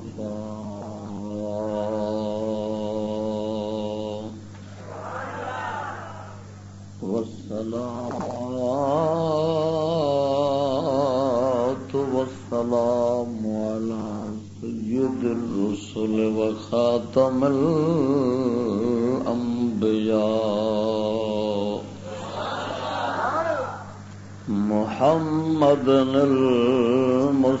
وفا والصلاة والسلام على سيد الرسل وخاتم الأنبياء محمد المصطفى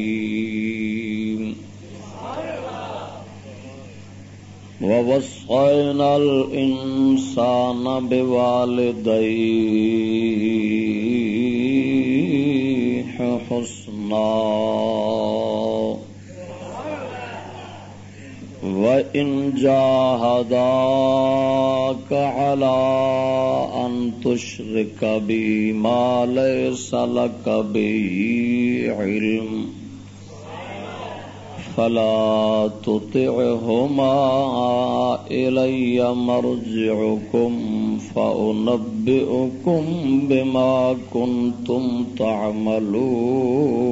ووصينا الإنسان بوالديه حسنا. وإن جاهداك على أن تشرك بي ما ليس لك به علم. فلا تطعهما إلي مرجعكم فأنبئكم بما كنتم تعملون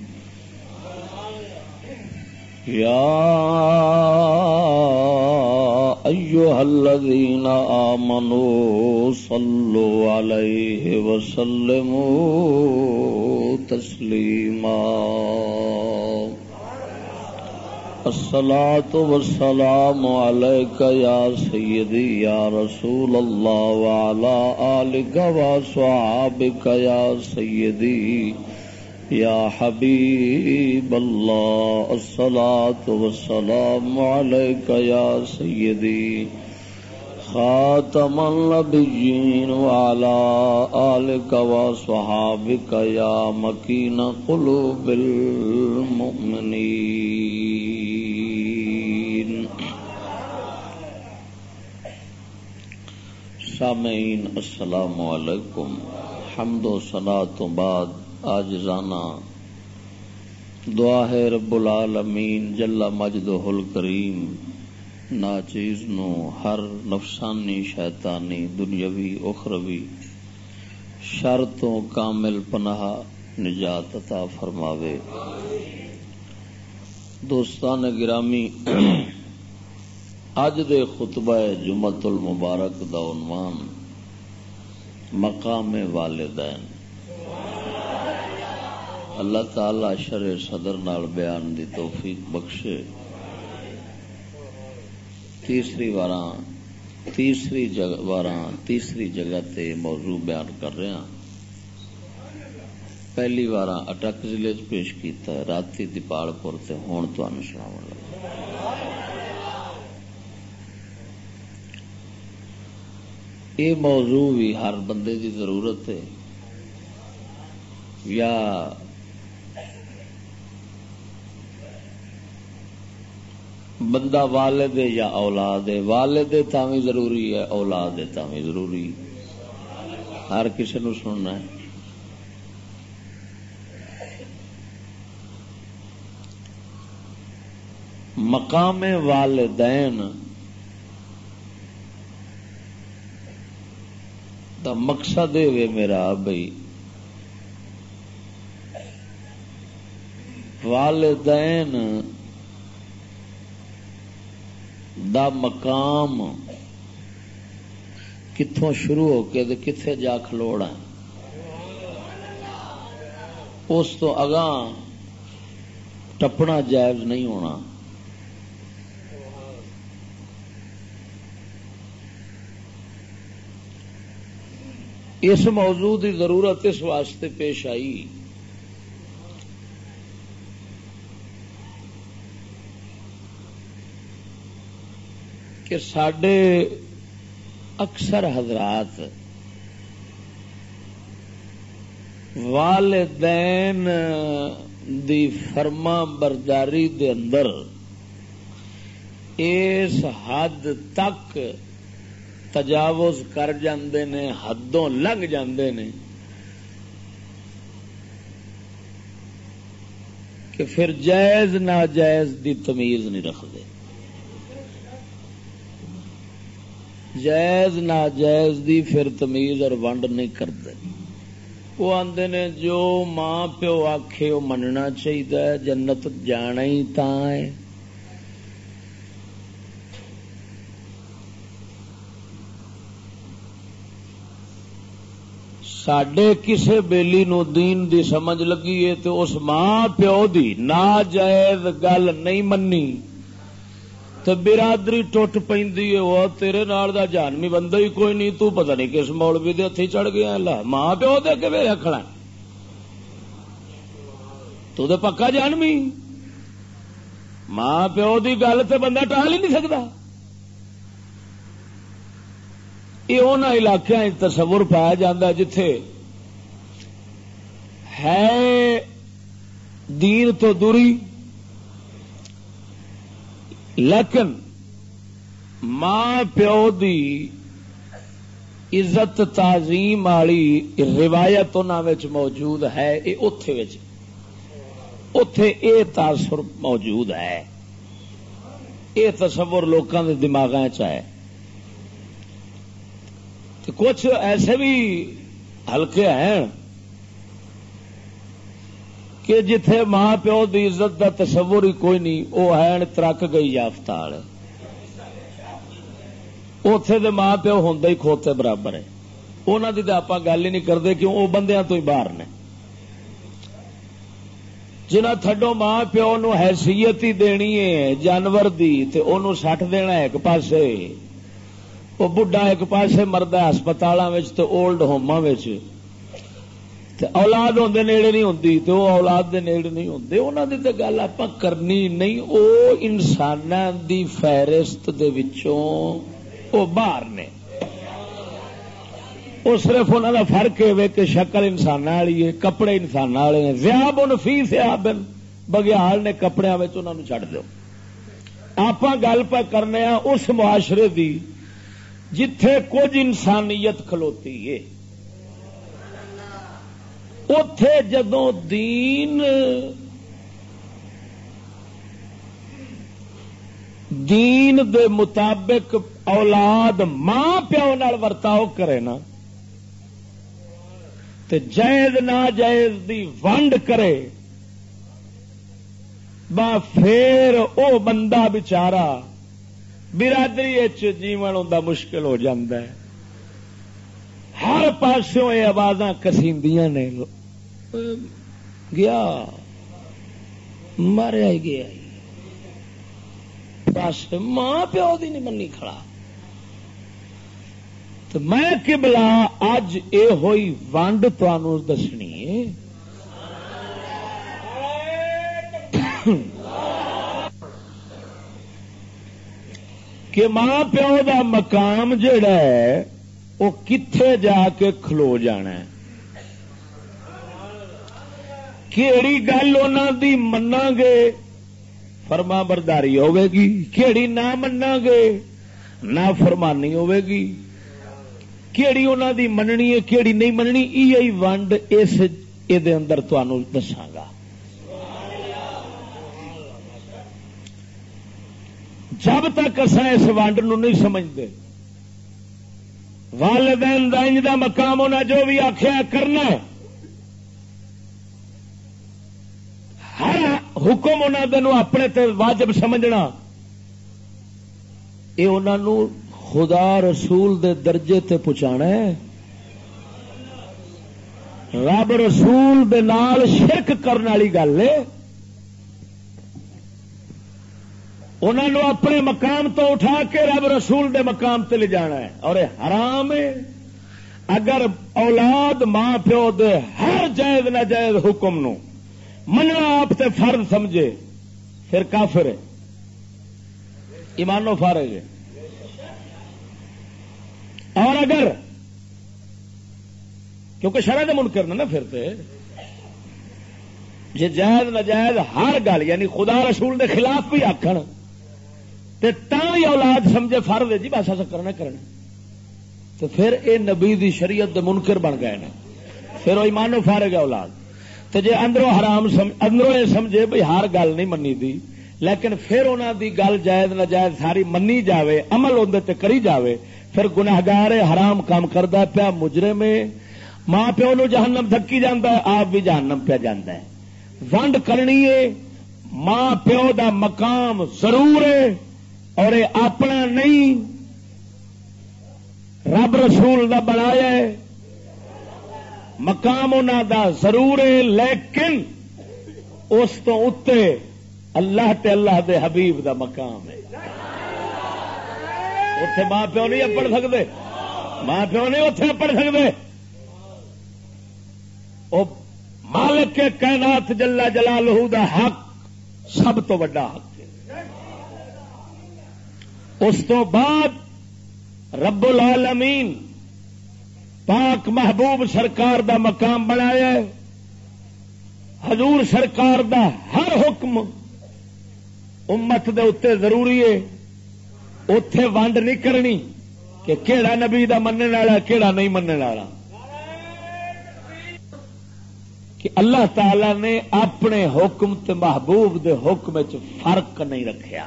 يا أيها الذين آمنوا صلوا عليه وسلموا تسليما. الصلاة والسلام عليك يا سيدي يا رسول الله وعلى آلك وصحابك يا سيدي يا حبيب الله، الصلاة والسلام عليك يا سيدي، خاتم النبيين وعلى آلك وصحابك يا مكين قلوب المؤمنين. سامعین، السلام علیکم. حمد و ثنا تو بعد آج دعا ہے رب العالمین جلا مجد حل کریم ناچیز نو ہر نفسانی، شیطانی، دنیاوی، اخروی شر تو کامل پناہ نجات عطا فرماوے۔ دوستان گرامی اج دے خطبہ جمعت المبارک دا عنوان مقام والدین۔ اللہ تعالی شر صدر نال بیان دی توفیق بخشے۔ تیسری وار تیسری وار تیسری جگہ تے موضوع بیان کر رہا ہاں۔ پہلی بار اٹک ضلع پیش کیتا ہے، راتی دیپال پور سے ہوں تمہیں سنا یہ موضوع بھی ہر بندے کی ضرورت ہے۔ یا بندہ والد یا اولاد ہے؟ والد تاوی ضروری ہے، اولاد تاوی ضروری ہر کسی نو سننا ہے۔ مقام والدین دا مقصد ہے میرا بھائی۔ والدین دا مقام کتوں شروع ہو کے کتنے جا کھلوڑا اس تو اگاں ٹپنا جائز نہیں ہونا۔ اس موضوع کی ضرورت اس واسطے پیش آئی۔ کہ سڈے اکثر حضرات والدین دی فرما برداری دے اندر اس حد تک تجاوز کر جاندے نے، حدوں لنگ جاندے نے کہ پھر جائز ناجائز دی تمیز نہیں رکھتے۔ جائز ناجائز دی پھر تمیز اور ونڈ نہیں کرتے۔ وہ آدھے نے جو ماں پیو آخے وہ مننا چاہیے جنت جانا ہی تا ہے۔ سڈے کسے بیلی نو دین دی سمجھ لگی ہے تو اس ماں پیو دی ناجائز گل نہیں منی تو برادری ٹوٹ پی وہ تیرے نال دا جانمی بندہ ہی کوئی نہیں، تو پتہ نہیں کس مولوی دے ہاتھی چڑھ گیا لا، ماں پیو دے کے رکھنا تو دے پکا جانمی۔ ماں پیو دی گل تے بندہ ٹال ہی نہیں سکتا۔ یہ ان علاقے تصور پایا جا جتھے ہے دین تو دوری۔ لیکن ماں پیو دی عزت تعظیم والی روایت موجود ہے یہ اتے اتے یہ تاثر موجود ہے۔ یہ تصور لوگوں کے دماغ ہے۔ کچھ ایسے بھی ہلکے ہیں۔ کہ جتھے ماں پیو دی عزت دا تصور ہی کوئی نہیں وہ ہے ترک گئی یافت اتے دے ماں پیو ہوں ہی کھوتے برابر ہے۔ انہوں کی تو آپ گل ہی نہیں کرتے کیوں وہ بندیاں تو ہی باہر نے۔ جنہ تھڈو ماں پیو نو حیثیت ہی دینی ہے، جانور دی، تے انہوں سٹ دینا ایک پاسے۔ وہ بڈھا ایک پاسے مرد ہسپتال اولڈ ہوما اولاد ہوندے نیڑے نہیں ہوندی تو وہ اولاد دے نیڑے نہیں ہوندے۔ انہاں دی تے گل اپاں کرنی نہیں، او انساناں دی فہرست دے وچوں او باہر نے۔ وہ صرف انہوں کا فرق ہے کہ شکل انسان والی ہے، کپڑے انسان والے ہیں۔ زیاب ان فی سیاب بگیال نے کپڑے چڑھ دو آپ گل پہ کرنے اس معاشرے دی جتھے کچھ انسانیت کھلوتی ہے۔ اتے جدو دین دین دے مطابق اولاد ماں پیو ورتاؤ کرے نا، تے جائز نہ جائز دی ونڈ کرے، با پھر او بندہ بچارا برادری جیون ہوں مشکل ہو ہے۔ ہر پاسوں یہ آواز کسیندیاں نے گیا۔ ماریا ہی گیا۔ بس ماں پیو دی نہیں منی کھڑا۔ تو میں کبلا اج یہ ہوئی ونڈ دسنی۔ کہ ماں پیو دا مقام جڑا ہے وہ کتھے جا کے کھلو جانا ہے؟ کیڑی گل دی منا گے؟ فرما برداری ہوے گی۔ کیڑی نہ منا گے، نہ فرمانی ہوے گی۔ کیڑی انہوں دی مننی ہے، کیڑی نہیں مننی یہ ونڈ اس اندر دساگا جب تک اصا اس ونڈ نہیں سمجھتے والدین دائن دا مقام ہونا جو بھی آخیا کرنا ہر حکم انہوں اپنے تے واجب سمجھنا۔ یہ انہوں خدا رسول دے درجے تے پہنچا ہے۔ رب رسول دے نال شرک کرنے والی گل ہے۔ انہوں اپنے مقام تو اٹھا کے رب رسول دے مقام تے لے جانا ہے۔ اور حرام ہے۔ اگر اولاد ماں پیو دے ہر جائز نہ جائز حکم نو مننا آپ تے فرض سمجھے، پھر کافر ہے۔ ایمانو فارغ ہے۔ اور اگر کیونکہ شرح من کرنا نا پھر جی جائز نجائز ہر گل یعنی خدا رسول دے خلاف بھی آخر بھی اولاد سمجھے فرد ہے جی بس ایسا کرنا کرنا تو پھر اے نبی دی شریعت دے منکر بن گئے نا پھر وہ ایمانو فارے گا اولاد۔ تو جی اندروں حرام اندروں یہ سمجھے بھائی ہر گل نہیں منی دی، لیکن پھر انہوں دی گل جائز نجائز ساری منی جاوے، عمل اندر کری جاوے، پھر گناہگار حرام کام کرتا پیا مجرے میں ماں پیو نو جہنم دھکی جانا ہے، آپ بھی جہنم پہ جانا ہے۔ ونڈ کرنی ہے، ماں پیو دا مقام ضرور ہے۔ اور یہ اپنا نہیں، رب رسول دا بنایا ہے۔ مقام انہوں دا ضرور ہے، لیکن اس تو اتنے اللہ تے اللہ دے حبیب دا مقام ہے۔ اتے ماں پیو نہیں پڑھ سکتے۔ ماں پیو نہیں اتے پڑھ سکتے۔ مالک کے کائنات جلا جلا دا حق سب تو بڑا حق۔ اس تو بعد رب العالمین پاک محبوب سرکار دا مقام بنایا حضور سرکار دا ہر حکم امت دے اتنے ضروری ہے۔ اتے ونڈ نہیں کرنی کہ کہڑا نبی دا مننے والا کہڑا نہیں مننے والا۔ کہ اللہ تعالی نے اپنے حکم تے محبوب دے حکم چ فرق نہیں رکھیا۔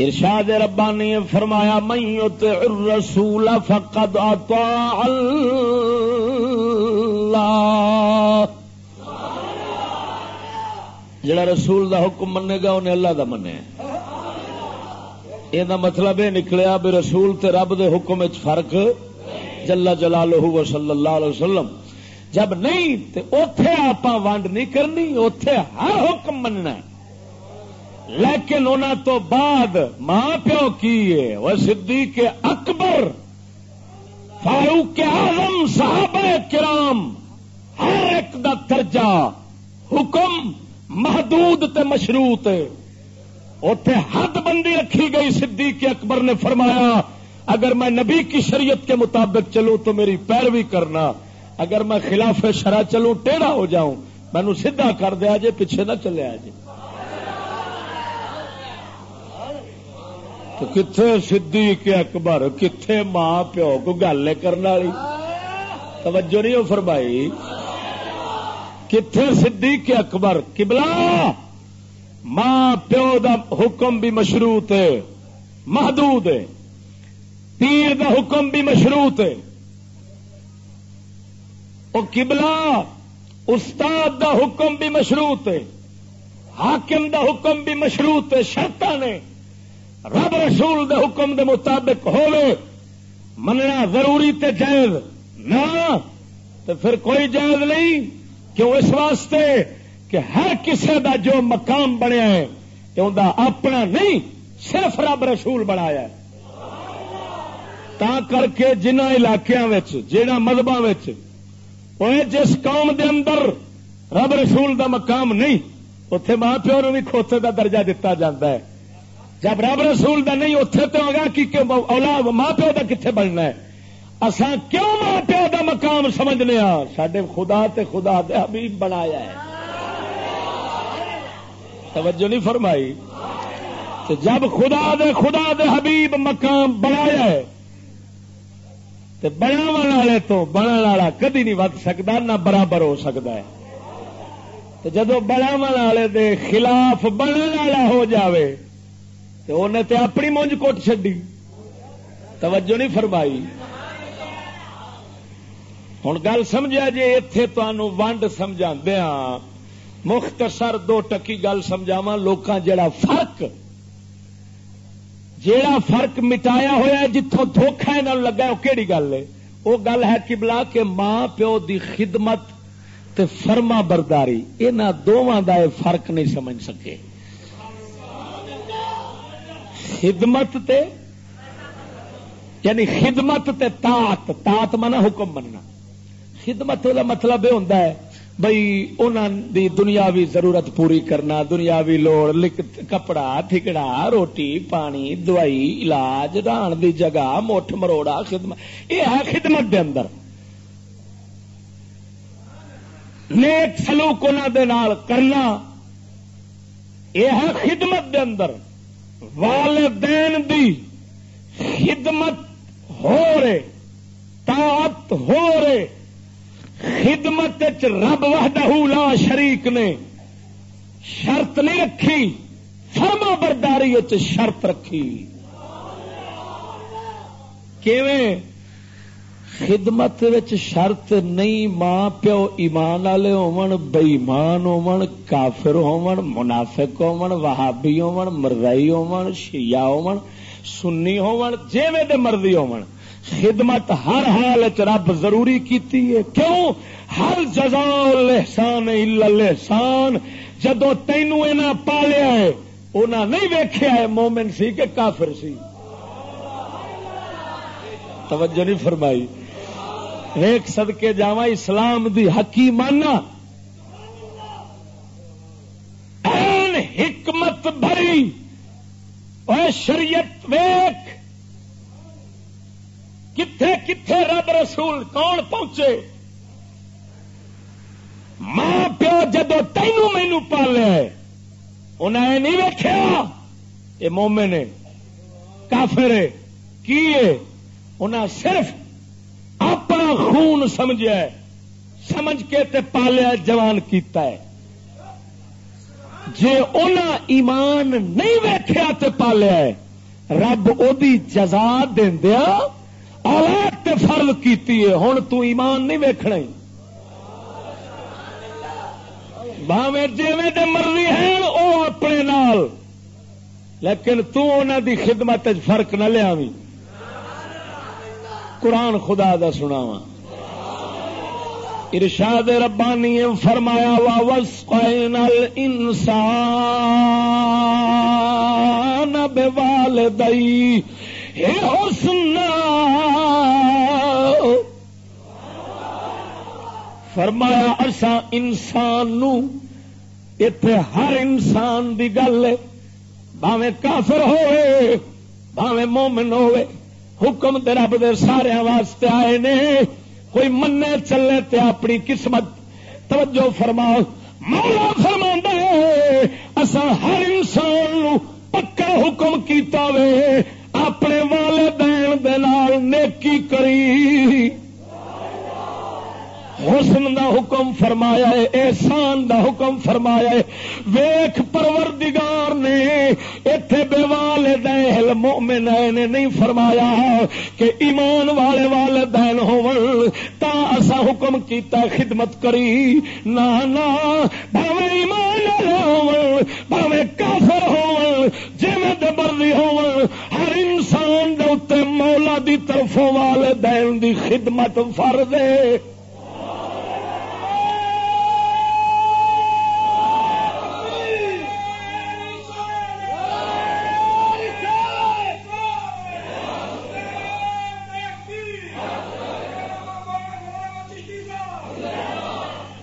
ارشاد ربانی فرمایا میت الرسول فقد اطاع اللہ. جڑا رسول دا حکم منے گا، انہیں اللہ دا منے۔ یہ مطلب یہ نکلیا بھی رسول تے رب دے حکم چ فرق جلا جلال صلی اللہ علیہ وسلم۔ جب نہیں تو اتے آپ ونڈ نہیں کرنی اتے ہر حکم مننا لیکن انہوں تو بعد ماں پیو کی ہے وہ صدیق اکبر، فاروق اعظم، صحابہ کرام، ہر ایک دا درجہ، حکم محدود تے مشروط اتے حد بندی رکھی گئی صدیق اکبر نے فرمایا، اگر میں نبی کی شریعت کے مطابق چلوں تو میری پیروی کرنا، اگر میں خلاف شرح چلوں، ٹیڑھا ہو جاؤں مینو سیدھا کر دیا جی پیچھے نہ چلے جی تو کتنے سدھی اکبر کتنے ماں پیو کو گل کرنے والی؟ توجہ نہیں ہو فرمائی؟ کتنے سدھی کے اکبر؟ کبلا ماں پیو دا حکم بھی مشروط ہے، محدود ہے۔ پیر دا حکم بھی مشروط ہے۔ وہ کبلا استاد دا حکم بھی مشروط ہے۔ حاکم دا حکم بھی مشروط ہے شرط نے۔ رب رسول دے حکم دے مطابق ہوئے مننا ضروری تے جائز، نہ تو پھر کوئی جائز نہیں کیوں اس واسطے کہ ہر کسی دا جو مقام بنیا ہے اپنا نہیں، صرف رب رسول بنایا ہے۔ تا کر کے جنہ علاقوں جہاں مذہب جس قوم دے اندر رب رسول دا مقام نہیں اتے ماں پیو نو بھی کھوتے دا درجہ دتا جاتا ہے۔ جب رب رسول دا نہیں اتے تو ہوگا کہ اولاد ماں پیو دا کتنے بننا ہے؟ اسان کیوں ماں پیو دا مقام سمجھنے ہاں سڈے خدا تے خدا دے حبیب بنایا ہے۔ توجہ نہیں فرمائی؟ جب خدا دے خدا دے حبیب مقام بنایا ہے بنا والے تو بنا والا کدی نہیں ود سکتا نہ برابر ہو سکتا ہے۔ جدو بنا والے دے خلاف بنا والا ہو جاوے تو انہیں تے اپنی مونج کوٹ چڈی توجہ نہیں فرمائی۔ ہوں گل سمجھا جی اتے تمہوں ونڈ سمجھا ہاں۔ مختصر دو ٹکی گل سمجھاوا لوکاں جڑا فرق، جیڑا فرق مٹایا ہوا جتوں دھوکھا یہاں لگا وہ کہڑی گل ہے؟ وہ گل ہے کبلا کہ ماں پیو دی خدمت تے فرما برداری یہاں دونوں کا فرق نہیں سمجھ سکے۔ خدمت تے یعنی خدمت تے تات تات منا حکم مننا خدمت کا مطلب یہ ہوتا ہے بھائی انہوں دی دنیاوی ضرورت پوری کرنا، دنیاوی لوڑ کپڑا ٹھکڑا روٹی، پانی، دوائی، علاج ران دی جگہ، مٹھ مروڑا، خدمت۔ یہ ہے خدمت دے اندر۔ نیک سلوک انہوں کرنا، یہ ہے خدمت دے اندر۔ والدین دی خدمت ہو رہے، طاعت ہو رہے، خدمت رب وحدہ لا شریک نے شرط نہیں رکھی، فرما برداری شرط رکھی۔ کیویں؟ خدمت شرط نہیں، ماں پیو ایمان والے ہون بئیمان ہون، کافر ہون، منافق ہون، وہابی ہون، مردائی ہون، شیعہ ہون، سنی ہون، جیویں دے مرضی ہون۔ خدمت ہر حال رب ضروری کیتی ہے۔ کیوں؟ ہر جزا لحسان لحسان جدو تینوں اینا پالیا ہے، انہاں نہیں ویکھیا ہے، مومن سی کہ کافر سی؟ توجہ نہیں فرمائی۔ ایک سدکے جا اسلام دی حکیمانہ این حکمت بھری۔ اور شریعت ویک۔ کتھے کتھے رب رسول کون پہنچے؟ ماں پیو جدو تینوں مینو پالیا انہیں نہیں ویکیا یہ مومے نے کافر کی انہیں صرف اپنا خون سمجھا سمجھ کے تے پالیا جوان کیتا ہے۔ جے اونا ایمان نہیں ویکھیا تے پالیا ہے، رب او دی جزا دیا اولاد تے فرض کیتی ہے، ہن تو ایمان نہیں ویکھنا باویں جیویں تے مرضی ہیں، او اپنے نال۔ لیکن تو انہاں دی خدمت فرق نہ لیا قرآن خدا دا سنا وا ارشاد ربانی فرمایا وا وسقین الانسان بوالدئی حسن فرمایا اسا انسان نو اتے ہر انسان دی گل بھاوے کافر ہوئے بھاوے مومن ہوئے۔ حکم دے رب دے سارے واسطے آئے نے۔ کوئی منے چلے تے اپنی قسمت۔ توجہ فرما مولا فرما اسا ہر انسان پکا حکم کیتا وے۔ اپنے والدین دے نال نیکی کری۔ حسن دا حکم فرمایا ہے، احسان دا حکم فرمایا ہے۔ ویخ پروردگار نے اتے بے والدین مومن نے نہیں فرمایا کہ ایمان والے والدین ہون۔ تا اسا حکم کیتا، خدمت کری۔ نہ نہ بھاوے ایمان والے ہون بھاوے کافر ہون۔ جویں دے مرضی ہون، ہر انسان دے اوتے مولا دی طرفوں والدین دی خدمت فرض ہے۔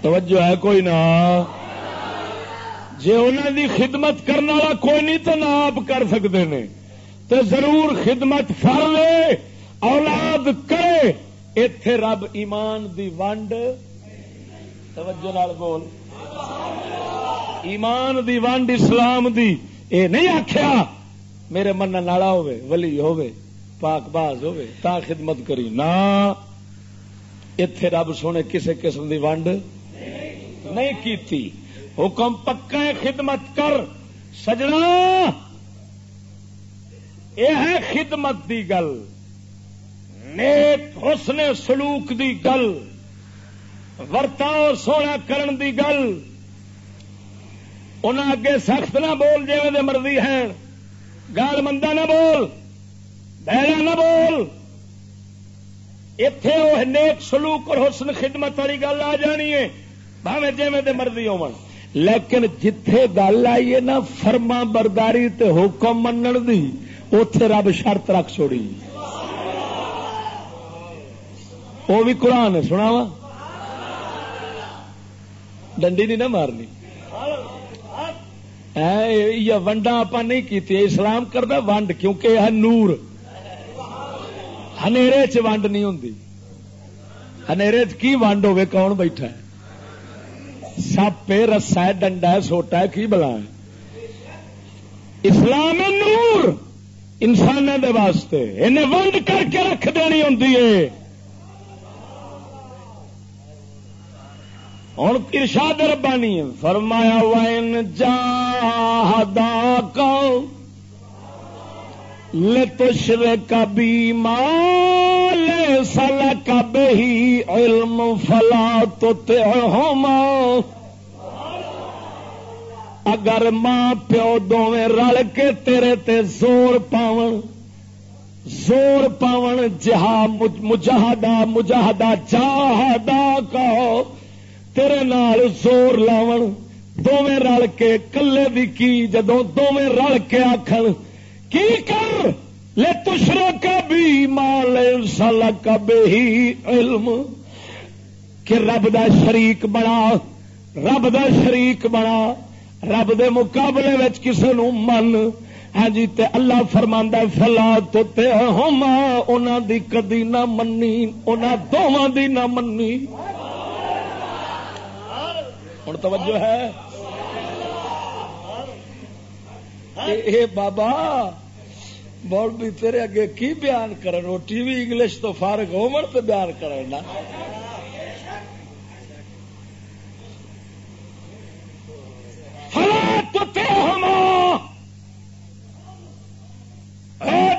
توجہ ہے کوئی نہ جی انہوں دی خدمت کرنے والا کوئی نہیں تو نہ آپ کر سکتے ہیں تو ضرور خدمت فر لے، اولاد کرے۔ اتے رب ایمان دی ونڈ۔ توجہ نال بول۔ ایمان دی ونڈ اسلام دی۔ اے نہیں آخیا میرے من نالا ہوے ولی ہوے پاک باز ہوے تا خدمت کری۔ نہ اتے رب سونے کسے قسم دی ونڈ۔ نہیں کیتی۔ حکم پکا خدمت کر۔ سجنا۔ یہ ہے خدمت دی گل۔ نیک حسن سلوک دی گل۔ ورتاؤ سونا کرن دی گل۔ انہیں اگے سخت نہ بول جی دے مرضی ہے گال مندہ نہ بول۔ بہرا نہ بول۔ اتے وہ نیک سلوک اور حسن خدمت والی گل آ جانی ہے۔ بھاوے جی مرضی ہو لیکن جتھے گل آئی ہے نا فرما برداری تے حکم منن دی اتے رب شرط رکھ چھوڑی وہ بھی قرآن سنا وا ڈنڈی نہیں نہ مارنی ونڈا آپ نہیں کی اسلام کرتا ونڈ کیونکہ یہ نور چ ونڈ نہیں ہوں چ کی ونڈ ہوے کون بیٹھا ہے سپ رسا ہے، ڈنڈا ہے، سوٹا ہے، کی بلا اسلام نور انسان دے واسطے۔ انہیں ونڈ کر کے رکھ دینی ہوں ہوں ارشاد ربانی فرمایا وائن جا کا لتشر کبھی مال سل کبھی علم فلا تو اگر ماں پیو دونیں رل کے تیرے تے زور پاون زور پاون جہا مجاہدہ مجاہدہ جاہدہ کہو تیرے نال زور لاون۔ دونیں رل کے کلے دی کی جدو دونیں رل کے آخر کی کر؟ لے تشرا کا بھی مال سال کا بے ہی علم۔ کہ رب دا شریک بنا، رب دا شریک بنا۔ رب دے مقابلے وچ کسے نو من۔ ہاں جی تے اللہ فرماندا فلا تو تے ہما انہاں دی کدی نہ منی، انہاں دوواں دی نہ منی۔ ہوں توجہ ہے۔ اے بابا بول بھی تیرے اگے کی بیان کرن؟ وہ ٹی وی انگلش تو فارغ ہو تو بیان کرنا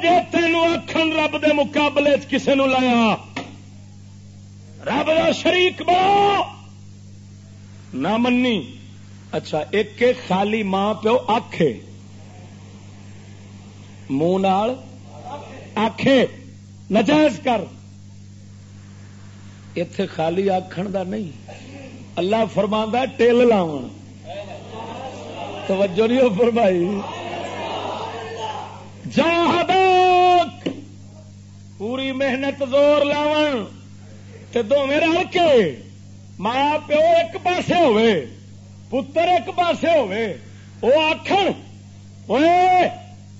جی اکھن رب دے مقابلے کسے نو لایا، رب دا شریک بڑا نہ منی اچھا ایک خالی ماں پیو آخے منہ آخے نجائز کر۔ اتے خالی آخر دا نہیں۔ اللہ فرما ٹل لاو توجہ نہیں ہو فرمائی۔ جہاد پوری محنت زور لاو دو میرا کے ماں پیو ایک پاسے ہوئے پتر ایک پاسے ہوئے وہ آخر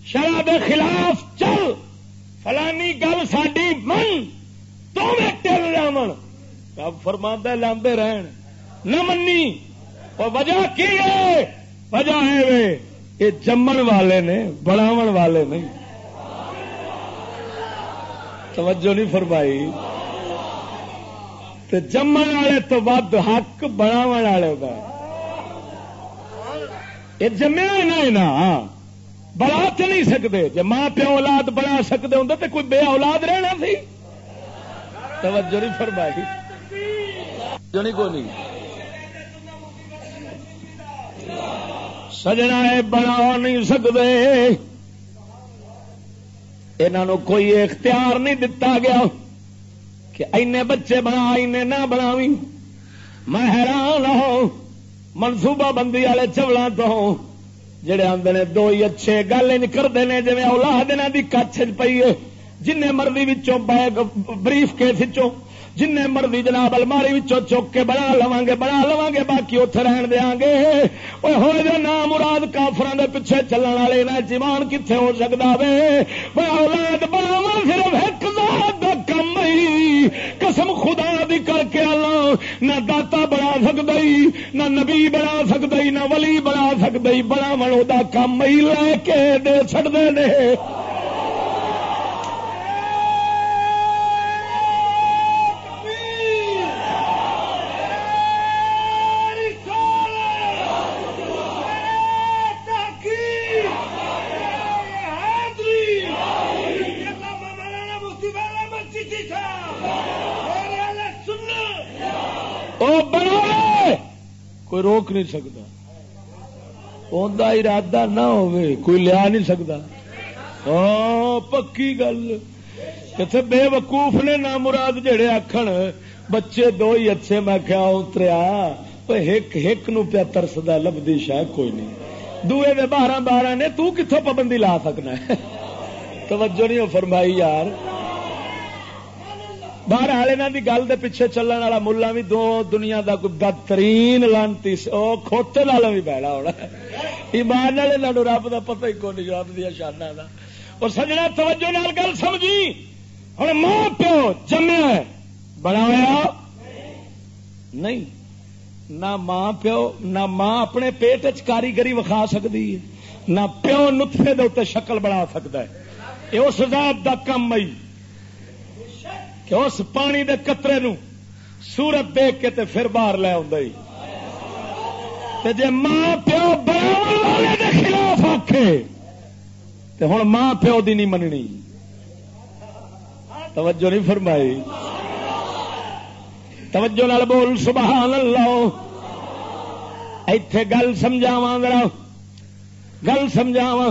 شراب خلاف چل، فلانی گل ساری من تو میں ٹل جا رب فرما لاندے رہن۔ نہ منی۔ اور وجہ کی ہے؟ وجہ ہے یہ جمن والے نے بناو والے نہیں توجہ نہیں فرمائی۔ جمن والے تو ود حق بناو والے کا یہ جمیا نا بڑا تو نہیں سکتے۔ جی ماں پیو اولاد بنا سکتے ہوں تو کوئی بے اولاد رہنا سی۔ توجہ نہیں فرمائی۔ جو نہیں سجنا بنا نہیں سکتے۔ انہوں کوئی اختیار نہیں دتا گیا کہ اینے بچے بنا اینے نہ بناوی میں حیران ہو منصوبہ بندی والے چولہا تو جڑے آدھے نے دو ہی اچھے گل کرتے ہیں جی اولاد کی کچھ پی ہے۔ جن مرضی بیگ بریف کیس جن مرضی جناب الماری چک کے بنا لوا گے، بنا لوا گے، باقی اتے رہن دیا گے۔ ہو جو نام مراد کافران دے پیچھے چلن والے نہ جیوان کتنے ہو سکتا وے؟ اولاد بناو صرف ایک ذات کم قسم خدا دی کر کے اللہ نہ داتا بنا سکتا نہ نبی بنا سکتا نہ ولی بنا سکتا بنا کام ہی لے کے دے چڑھتے ہیں کوئی روک نہیں سکتا۔ ارادہ نہ ہوئے کوئی لیا نہیں سکتا۔ ہاں پکی گل۔ اتنے بے وقوف نے نہ مراد جڑے آخر بچے دو ہی اچھے، میں کیا اتریا ایک نو پیا ترسدا لبھی شاید کوئی نہیں۔ دوے دے بارہ بارہ نے، تو کتوں پابندی لا سکنا ہے؟ توجہ نہیں فرمائی یار۔ باہر والے کی گل دے پیچھے چلن والا ملا بھی دو دنیا دا کوئی بدترین لانتی کھوتے لال بھی بہنا ہونا ایمان والے لڑو رب کا پتہ ہی کون رب دیا شانہ کا اور سجنا توجہ نال گل سمجھی ہوں ماں پیو جمیا بنایا نہیں نہ ماں پیو نہ ماں اپنے پیٹ چ کاریگری وکھا سکتی ہے نہ پیو نتفے دے شکل بنا سکتا ہے یہ اس ذات دا کم آئی کہ اس پانی دے قطرے نو سورت دیکھ کے تے پھر باہر لے آئی جے ماں پیو دے خلاف آکھے، تے ہوں ماں پیو دی نہیں مننی۔ توجہ نہیں فرمائی۔ توجہ نال بول، سبحان اللہ۔ ایتھے گل سمجھاوا ذرا۔ گل سمجھاوا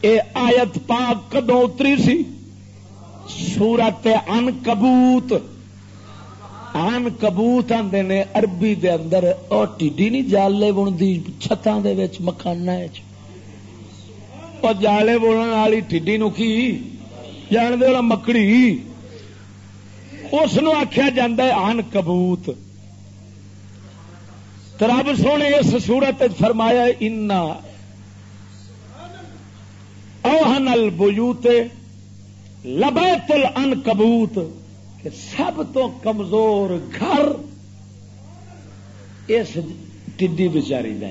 اے آیت پاک کدو اتری سی؟ سورت ان کبوت ان کبوت آدھے نے عربی دے اندر اور ٹھڈی نہیں، جالے بنتی چھتان دے وچ مکانا اور جالے بولنے والی ٹھڈی نو کی؟ جان دے مکڑی. اس آخیا جا ان کبوت رب سونے اس سورت فرمایا ان اوہن البیوت لبیت ان کبوت سب تو کمزور گھر اس ٹڈی بچاری کا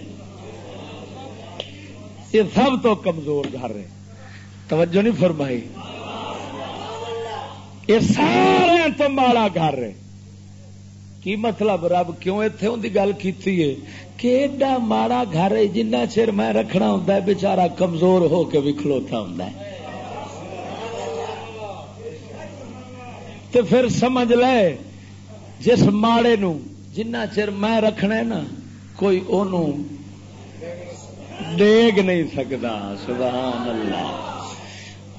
یہ سب تو کمزور گھر ہے۔ توجہ نہیں فرمائی۔ یہ سارے تو ماڑا گھر ہے۔ کی مطلب رب کیوں اتنے ان کی گل کی کہ ایڈا ماڑا گھر ہے جنہ چر میں رکھنا ہوں بچارا کمزور ہو کے بھی کھلوتا ہوں تو پھر سمجھ لے، جس ماڑے نو جنہ چر میں رکھنا ہے نا، کوئی او ڈیگ نہیں سکتا، سبحان اللہ۔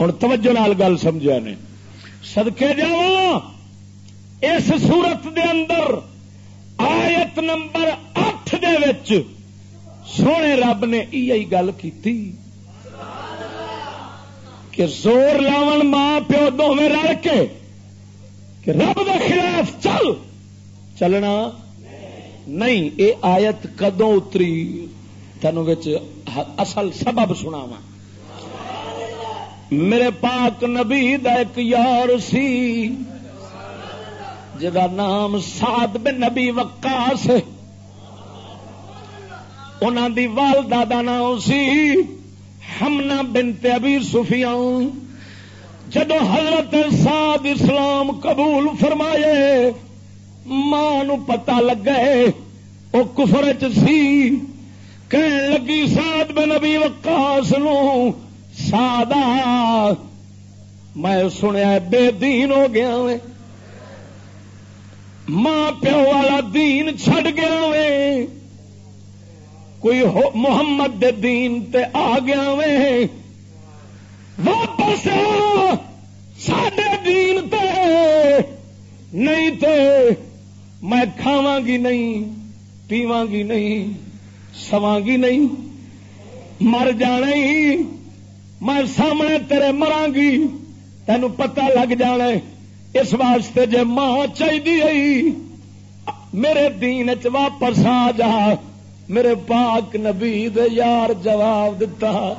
ہوں توجہ نال گل سمجھا نے۔ سدکے جاؤ اس سورت دے اندر آیت نمبر اٹھ دے وچ سونے رب نے یہی گل کی کہ زور لاون ماں پیو دونوں رل کے کہ رب دے خلاف چل۔ چلنا نہیں، اے آیت کدو اتری؟ تینوں اصل سبب سنا وا میرے پاک نبی دا ایک یار سی جا نام سعد بن نبی وکاس انہوں دی والدہ دا نام سی ہمنا بنت ابی سفیان۔ جدو حضرت سعد اسلام قبول فرمائے، ماں پتا لگے وہ کفر سی۔ کہن لگی، سعد بن نبی وکاس نو سادہ میں سنیا بے دین ہو گیا وے۔ ماں پیو والا دین چھڈ گیا وے۔ کوئی محمد دے دین تے آ گیا وے۔ واپس سڈے دین تے! نہیں تے! میں کھاوا گی نہیں پیواں گی نہیں سواں گی نہیں۔ مر جانا ہی، میں سامنے تیرے مرا گی تین پتا لگ جانا اس واسطے جے ماں چاہیے میرے دین چ واپس آ جا۔ میرے پاک نبی دے یار جواب دتا۔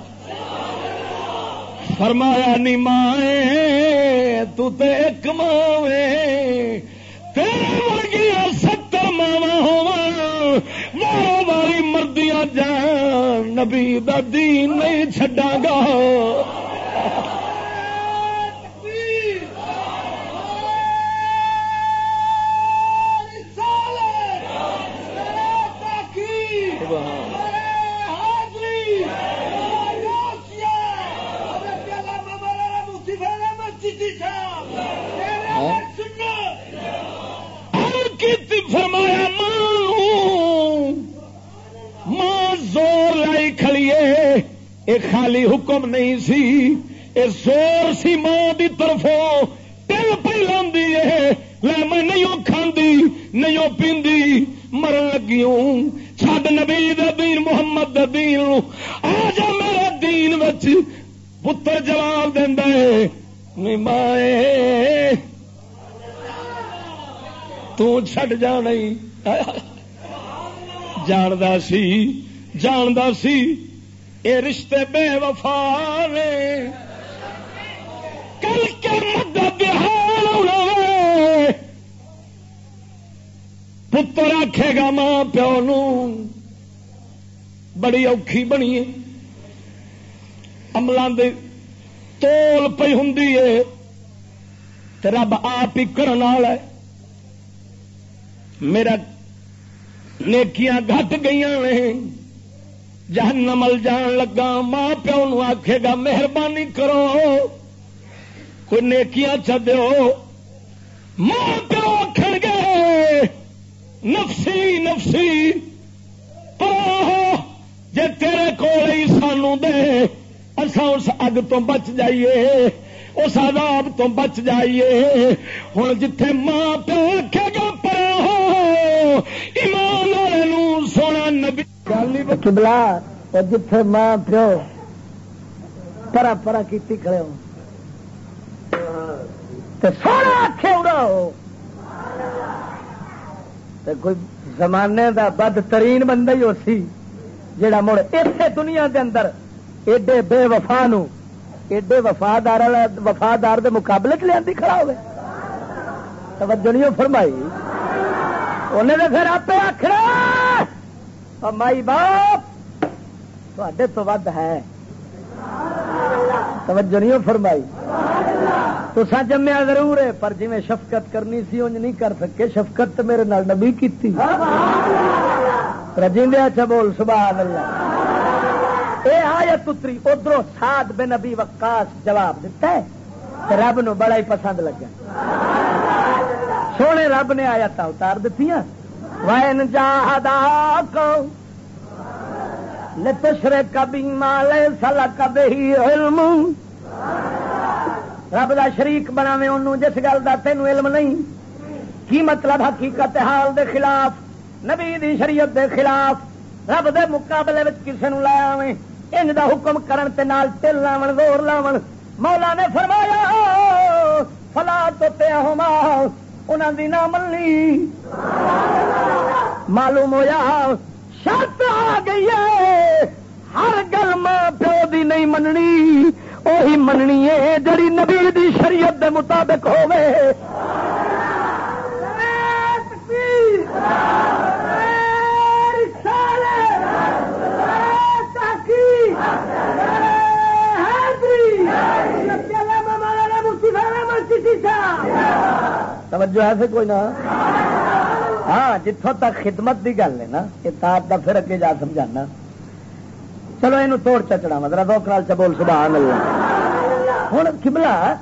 فرمایا نی ماں تو تے ایک ماں تیرے ورگی ستر ماوا ہو ماری مردیاں جان نبی دا دین نہیں چھڈا گا فرمایا، ماں ماں زور لائی کھڑیے اے خالی حکم نہیں سی، اے زور سی ماں دی طرفوں۔ پہ لاندی ہے، لے میں نہیں کھاندی نہیں پیندی مرن لگی ہوں چھڈ نبی دین، محمد دین۔ آ جا میرے دین بچ پتر جواب دے مائے۔ تڈ جا نہیں۔ سی جاندہ سی، اے رشتے بے وفا نے۔ کل کے مدد پتر آخے گا ماں پیو نو بڑی اوکھی بنی ہے۔ املان دے تول پی ہوں رب آپ ہی کرنے والا میرا نیکیاں گھٹ گئی جہنمل جان لگا، ماں پیو نو آخے گا، مہربانی کرو۔ کوئی نیکیاں چو ماں پیو آخ گے۔ نفسی نفسی۔ جے تیرے کول ہی سانو دے۔ اصا اس اگ تو بچ جائیے، اس عذاب تو بچ جائیے۔ ہوں جتھے ماں پیو رکھے گا ایمان والے سونا نبی کبلا جتھے ماں پیو پرا پرا کی کھڑے ہو۔ سونا آخے اڑا اڑاؤ کوئی زمانے دا بدترین بندہ ہی اسی جڑا مڑ اتنے دنیا دے اندر ایڈے بے وفا نو، ایڈے وفادار وفادار دے مقابلے چ لیا کھڑا ہوئے۔ توجہ نہیں فرمائی۔ انہیں تو پھر آپ آخر مائی باپ تھے تو ود ہے۔ توجہ نہیں فرمائی۔ تو سا جمیا ضرور ہے، پر جی شفقت کرنی سی انج نہیں کر سکے۔ شفقت تو میرے نال نبی کی رجیندیا چ بول، سبحان اللہ۔ اے آیت اتری ادھر سات بے نبی وقاص جواب دیتا ہے۔ رب نو بڑا ہی پسند لگا۔ سونے رب نے آیا تھا اتار دیتی وائن جاہدا کو لتشرے کبھی مالے سلا کبھی علم۔ رب دا شریک بناوے بنا جس گل کا تین علم نہیں۔ کی مطلب حقیقت حال دے خلاف؟ نبی دی شریعت دے خلاف۔ رب دے مقابلے کسی نو لایا انج دا حکم کرن تے نال تل لاون زور لاون۔ مولا نے فرمایا، فلا تو ہوما انہوں دی نہ ملنی معلوم ہوا شرط آ گئی ہے، ہر گل ماں پیو دی نہیں مننی۔ وہی مننی ہے جڑی نبی دی شریعت دے مطابق ہوے توجہ ہے کوئی نہ؟ ہاں جتوں تک خدمت دی گل ہے نا یہ تاپ کا پھر اگے جا سمجھانا۔ چلو یہ توڑ چچڑا مطلب دو کرال چبول سبحان اللہ ہوں کملا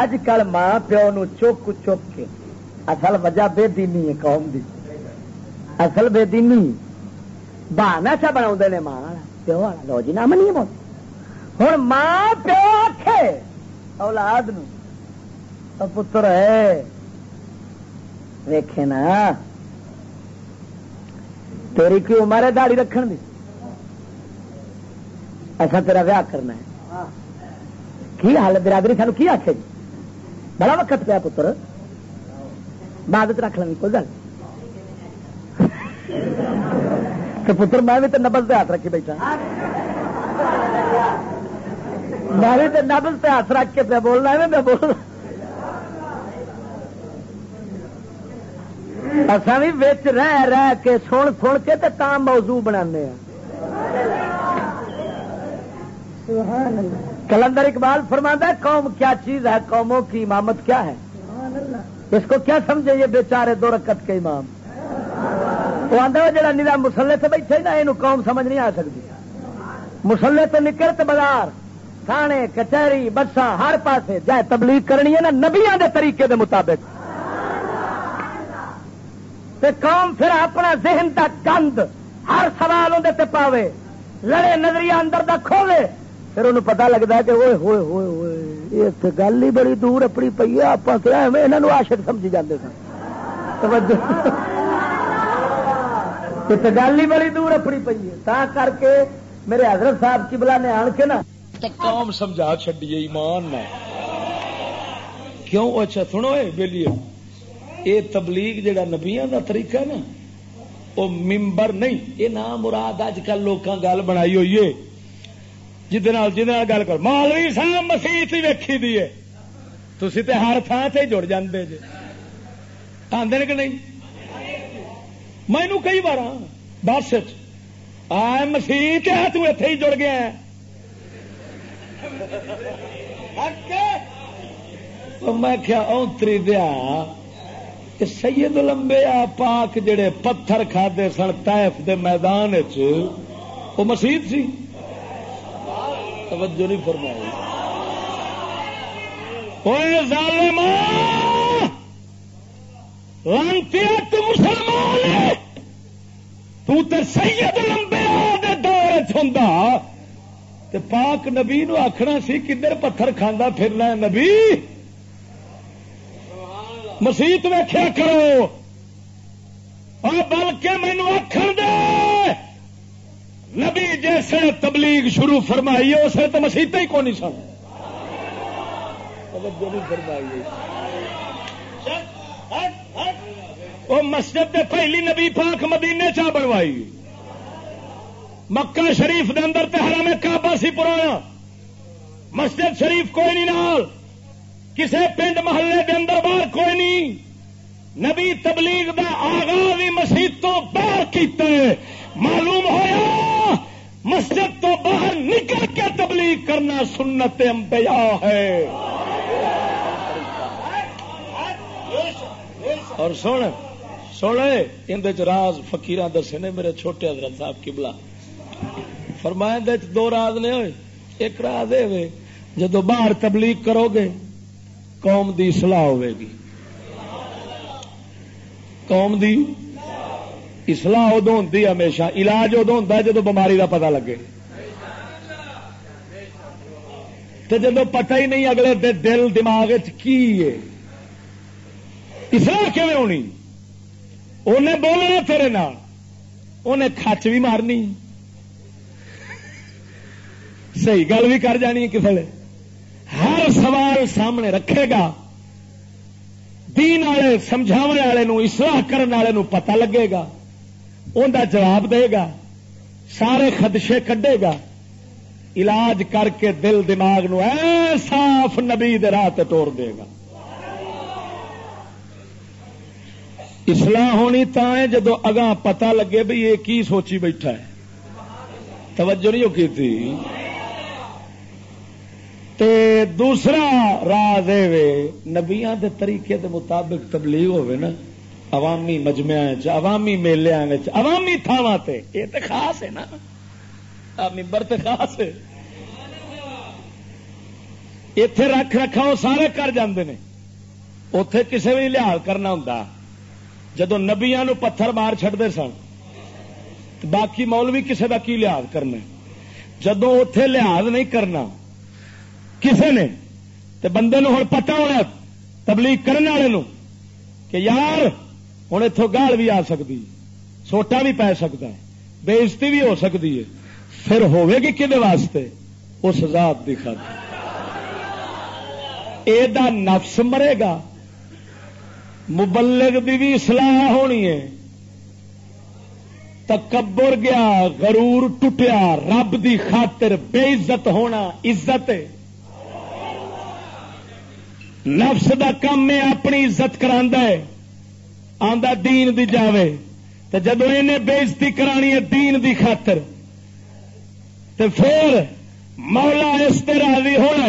اج کل ماں پیو نو چک چک کے، اصل وجہ بے دینی ہے قوم دی۔ اصل بے دینی۔ بہانا چا بنا ماں، پیو والا لو جی نہ منی بول۔ ہوں ماں پیو آخے اولاد نو۔ پتر ہے۔ ویکھے نا۔ تیری کی عمر ہے داڑی رکھن دی؟ ایسا تیرا ویاہ کرنا ہے۔ کی حال برادری سانو کی آخے جی؟ بڑا وقت پیا پتر۔ بعد رکھ لیں کوئی گل۔ تو پتر، میں بھی تو نبل پہ ہاتھ رکھی بیٹھا۔ میں بھی تو نبل پہ ہاتھ رکھ کے پہ بولنا ہے میں بول اصا بھی رہ رہ کے سن سن کے تام موضوع بنا کلندر اقبال فرماندہ قوم کیا چیز ہے؟ قوموں کی امامت کیا ہے؟ اس کو کیا سمجھے یہ بیچارے دو رکت کے امام؟ وہ آدھا جڑا نیلا مسلے سے بیٹھے نا یہ قوم سمجھ نہیں آ سکتی مسلے تو نکلت بازار تھانے کچہری بسا ہر پاسے جائے تبلیغ کرنی ہے نا نبیا کے طریقے دے مطابق۔ تے قوم پھر اپنا ذہن کا کند ہر سوال اندر تے پاوے، لڑے نظریہ اندر دا کھولے۔ پھر انہوں پتا لگتا ہے کہ ہوئے ہوئے ہوئے ہوئے، یہ گل ہی بڑی دور اپنی پی ہے آپ کیا یہاں آشک سمجھی جاتے سن۔ گل ہی بڑی دور اپنی پی ہے۔ تا کر کے میرے حضرت صاحب کی بلا نے آن کے نا۔ قوم سمجھا چڈیے ایمان نہ۔ کیوں؟ اچھا سنو بہلی یہ تبلیغ جڑا نبیا کا طریقہ نا وہ ممبر نہیں یہ نام مراد اج کل لوگ گل بنائی ہوئی ہے۔ جہد جہد گل کر، مولوی صاحب مسیح ویکھی دی ہے۔ تھی تو ہر تھان سے جڑ جاندے جے۔ آدھے کہ نہیں؟ مینو کئی بار بس آ مسیح تے ہاں ہی جڑ گیا میں کیا اونتری دیا۔ کہ سید لمبے آ پاک جڑے پتھر کھادے سن تیف دے میدان وہ مسیح سی۔ توجہ نہیں فرمائی۔ ظالم لانتی تو مسلمان تو تے سید لمبے دے دور چوندا تے پاک نبی نو آخنا سی، کدھر پتھر کھانا پھرنا نبی؟ مسیت ویخیا کرو اور بلکہ مینو آخر دے نبی جیسے تبلیغ شروع فرمائی اسے تو مسیت ہی کون سن فرمائی وہ مسجد دے پہلی نبی پاک مدینے چا بنوائی مکہ شریف دے اندر تے حرم کعبہ سی پرانا مسجد شریف کوئی نہیں نال کسے پنڈ محلے دے اندر باہر کوئی نہیں۔ نبی تبلیغ دا آغاز مسیح تو باہر کیتے معلوم ہوا مسجد تو باہر نکل کے تبلیغ کرنا سنت امبیا ہے۔ اور سن سونے اندر راز فکیر دسے نے میرے چھوٹے حضرت صاحب کی بلا فرمائے دو راز نے ہوئے۔ ایک راز ہے جدو باہر تبلیغ کرو گے قوم دی اصلاح ہوے گی۔ قوم دی اصلاح ادو ہوں ہمیشہ، علاج ادو ہوں جدو بیماری کا پتا لگے۔ تو جدو پتہ ہی نہیں اگلے دے دل دماغ کی ہے۔ اصلاح کیون ہونی؟ انہیں بولنا تیرے نال انہیں کچ بھی مارنی۔ صحیح گل بھی کر جانی کسی نے ہر سوال سامنے رکھے گا۔ دین والے سمجھا والے اصلاح کرنے والے پتا لگے گا۔ ان جواب دے گا۔ سارے خدشے کڈے گا۔ علاج کر کے دل، دماغ نو اے صاف نبی راہ توڑ دے گا۔ اصلاح ہونی تا ہے جدو اگاں پتا لگے بھائی یہ کی سوچی بیٹھا ہے۔ توجہ نہیں کی تھی تے دوسرا راز نبیا کے طریقے دے مطابق تبلیغ ہوے نا، عوامی مجمع عوامی میلے عوامی تھاواں تے یہ تے خاص ہے نا ممبر تے خاص ہے اتے رکھ رکھا وہ سارے کر جاندے نے اتے کسے بھی لحاظ کرنا ہوں جدو نبیا نو پتھر مار چڑتے سن، باقی مولوی کسے کا کی لحاظ کرنا؟ جدو اتے لحاظ نہیں کرنا کسے نے؟ تے بندے نو ہوں پتا ہونا تبلیغ کرنے والے کہ یار ہوں اتوں گال بھی آ سکتی سوٹا بھی پی سکتا ہے بےزتی بھی ہو سکتی ہے۔ پھر ہوے گی کہ واسطے؟ اس ذات کی خاطر۔ یہ نفس مرے گا۔ مبلغ دی بھی سلاح ہونی ہے۔ تکبر گیا، غرور ٹوٹیا، رب دی خاطر بے عزت ہونا عزت نفس دا کم میں اپنی عزت کرا آندا دین دی جاوے۔ تو جدو انہیں بےزتی کرانی ہے دین دی خاطر تو پھر مولا اس راضی ہونا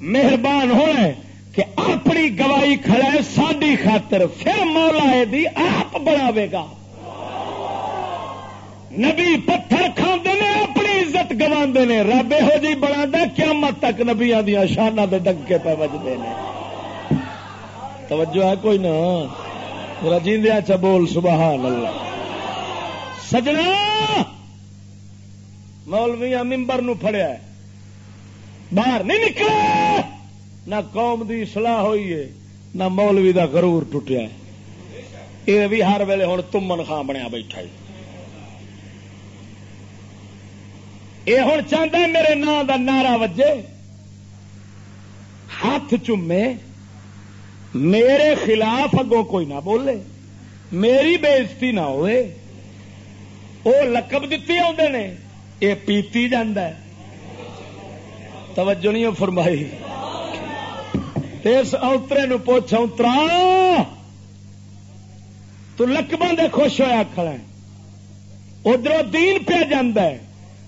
مہربان ہونا کہ اپنی گواہی کھڑا ہے ساری خاطر، پھر مولا دی آپ بناوے گا۔ نبی پتھر کھانے نے، اپنی عزت گوا نے۔ رب یہو جی بنا قیامت تک نبیا دیا شانہ دے ڈنکے پہ بجتے ہیں توجہ ہے کوئی نا؟ رجیندیا چ بول سبحان اللہ سجنا مولویا ممبر نو فڑیا باہر نہیں نکلا نہ قوم دی سلاح ہوئی ہے، نہ مولوی دا غرور ٹوٹیا ہے۔ یہ بھی ہر ویلے ہوں تمن خان بنیا بیٹھا یہ ہوں چاہتا میرے نام کا نعرا وجے۔ ہاتھ چومے۔ میرے خلاف اگوں کوئی نہ بولے، میری بےزتی نہ ہوئے۔ وہ لقب دیتی آدھے نے یہ پیتی جانا توجہ نہیں فرمائی۔ اس اوترے نو پوچھ اترا تو لقباں دے خوش ہوا کھڑا ادھر دین پہ جانا ہے۔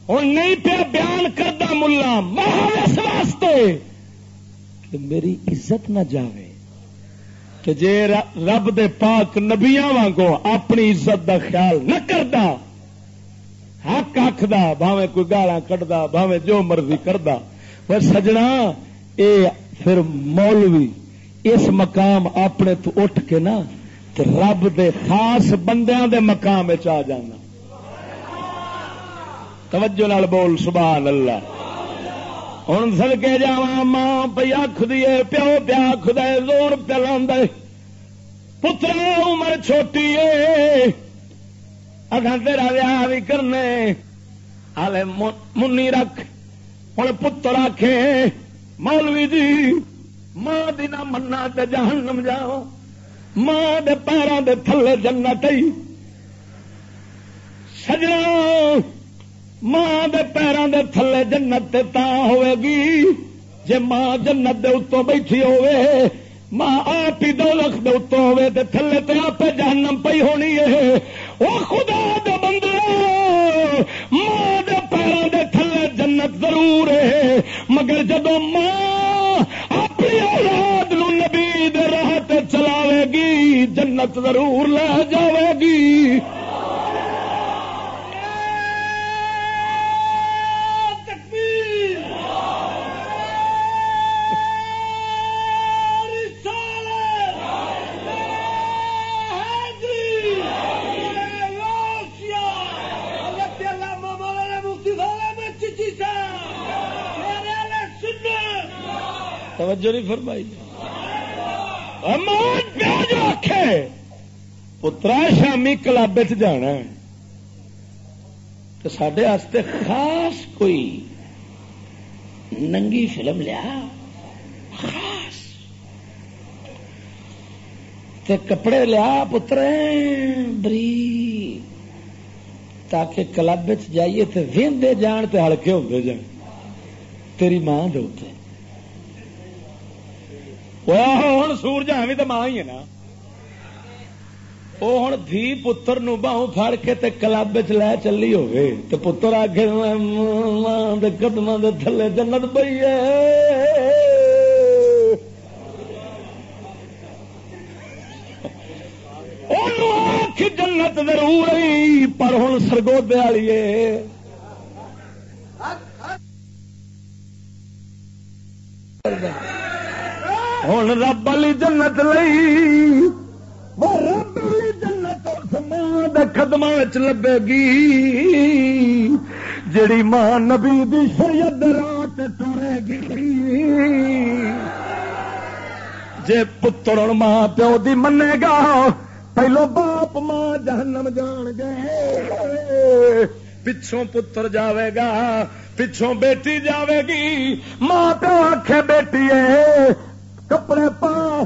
ہوں نہیں پیا بیان کرتا ملا، محل واسطے کہ میری عزت نہ جاوے۔ کہ جے رب دے پاک نبیا وانگو اپنی عزت دا خیال نہ کرتا حق آخد بھاوے کوئی گالا کٹدا بھاوے جو مرضی کردا۔ پر سجنا، اے پھر مولوی، اس مقام اپنے تو اٹھ کے نا رب دے خاص بندیاں دے مقام آ جانا۔ توجہ نال بول، سبحان اللہ۔ ہوں سل کے جا ماں پی آخ دیے پیو پیا آخ دے زور پلا پترا عمر چھوٹی ہے اگا تیرا ویاہ بھی کرنے ہالے منی رکھ ہوں پتر آخے مولوی جی ماں دی نہ منا تے جہنم جاؤ ماں دے پیروں دے تھلے جنت سجنا ماں دے پیروں دے تھلے جنت تا ہوے گی۔ جے ماں جنت دے اتوں بیٹھی ہوے ماں آپ ہی دو لکھ دے اتوں ہوے تے تھلے تے آپ جہنم پئی ہونی ہے۔ او خدا دے بندے، ماں دے پیروں دے تھلے جنت ضرور ہے۔ مگر جدو ماں اپنی اولاد نو نبی دے راہ تے چلاوے گی، جنت ضرور لے جاوے گی۔ توجہ نہیں فرمائی۔ پیاز پترا شامی کلب جانا تو سڈے خاص کوئی ننگی فلم لیا۔ خاص۔ تے کپڑے لیا پتر بری۔ تاکہ کلب جائیے تو وے جان تے ہلکے ہوتے جان۔ تیری ماں دے ہوں سورج بھی تو ماں ہی ہے نا وہ ہوں دھی پتر نو باہوں فڑ کے تے کلب چ لے چلی ہوگی تو پتر آ کے ماں قدم دے تھلے جنت پی ہے جنت ضرور پر ہوں سرگودے والی ہوں رب والی جنت لئی رب والی جنت قدم لبے گی جڑی ماں نبی دی شریعت رات ترے گی جے پتر ماں پیو دی منے گا پہلو باپ ماں جہنم جان گئے پچھوں پتر جاوے گا پچھوں بیٹی جاوے گی ماں پیو آخ بیٹی ہے کپڑے پا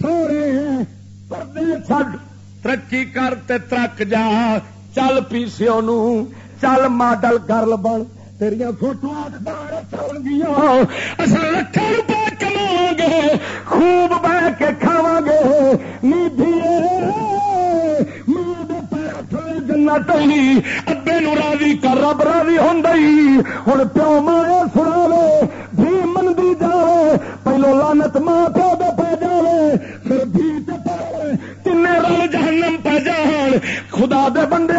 سورے ہیں پردے چڈ ترقی کر ترک جا۔ چل پیسو نو، چل ماڈل گرل بن۔ تیریا فوٹو اخبار گیا اصل لکھان روپے کما گے، خوب بہ کے کھاوا گے۔ نیدھی جنت ابے نو راضی کر، رب راضی ہوں ہوں پیو مارے سنا بھی پہلو لانت ماں پیو دے پہ جائے پھر بھی تین رل جہنم پہ جان۔ خدا دے بندے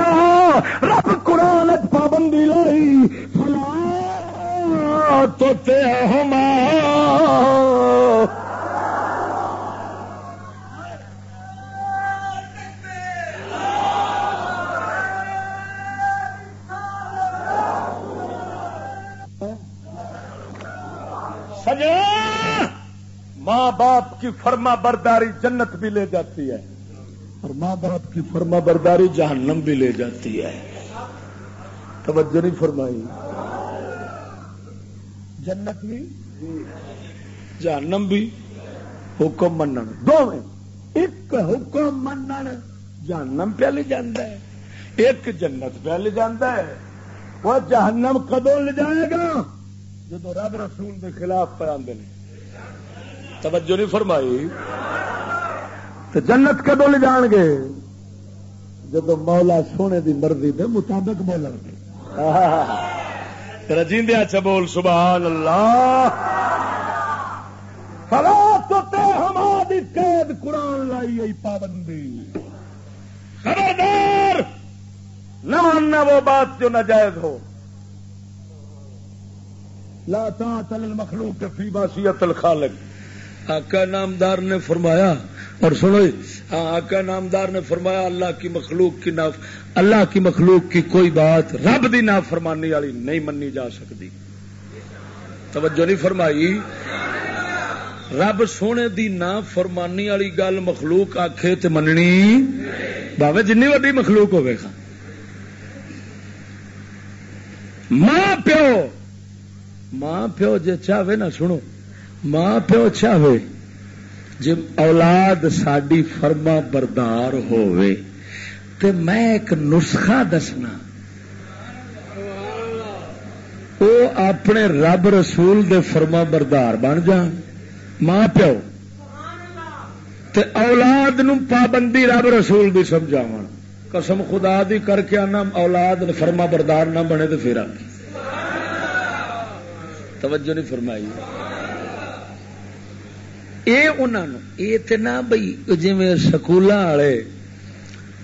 رب قرآن پابندی لائی۔ فلا تو تے ہما ماں باپ کی فرما برداری جنت بھی لے جاتی ہے۔ اور ماں باپ کی فرما برداری جہنم بھی لے جاتی ہے۔ توجہ نہیں فرمائی۔ جنت بھی۔ جہنم بھی۔ حکم من دونوں۔ ایک حکم من جہنم پہ لے جانا ہے۔ ایک جنت پہ لے جانا ہے۔ وہ جہنم کدو لے جائے گا؟ جب رب رسول کے خلاف پہ آدھے توجہ نہیں فرمائی۔ تو جنت کدو لے جان گے؟ جب مولا سونے دی مرضی دے مطابق بولن گے۔ رجیندیا چبول سبحان اللہ۔ فلا تو ہماری قید قرآن لائی گئی پابندی۔ خبردار! نہ ماننا وہ بات جو ناجائز ہو۔ لا تل مخلوق فی باسیت الخالق۔ آقا نامدار نے فرمایا، اور سنو جی، ہاں آقا نامدار نے فرمایا، اللہ کی مخلوق کی ناف، اللہ کی مخلوق کی کوئی بات رب دی نا فرمانی والی نہیں منی جا سکتی۔ توجہ نہیں فرمائی؟ رب سونے دی نا فرمانی والی گل مخلوق آخے تو مننی باوے جن وی مخلوق ہوئے گا۔ ماں پیو ماں پیو جی چاہے نا، سنو۔ ماں پیو اچھا چاہے جی اولاد ساڈی فرما بردار ہوئے، تے میں ایک نسخہ دسنا۔ وہ اپنے رب رسول دے فرما بردار بن جان۔ ماں پیو، تے اولاد نو پابندی رب رسول دی سمجھاو قسم خدا دی کر کے آنا، اولاد فرما بردار نہ بنے تو پھر توجہ نہیں فرمائی۔ یہ نہ بئی جی سکول والے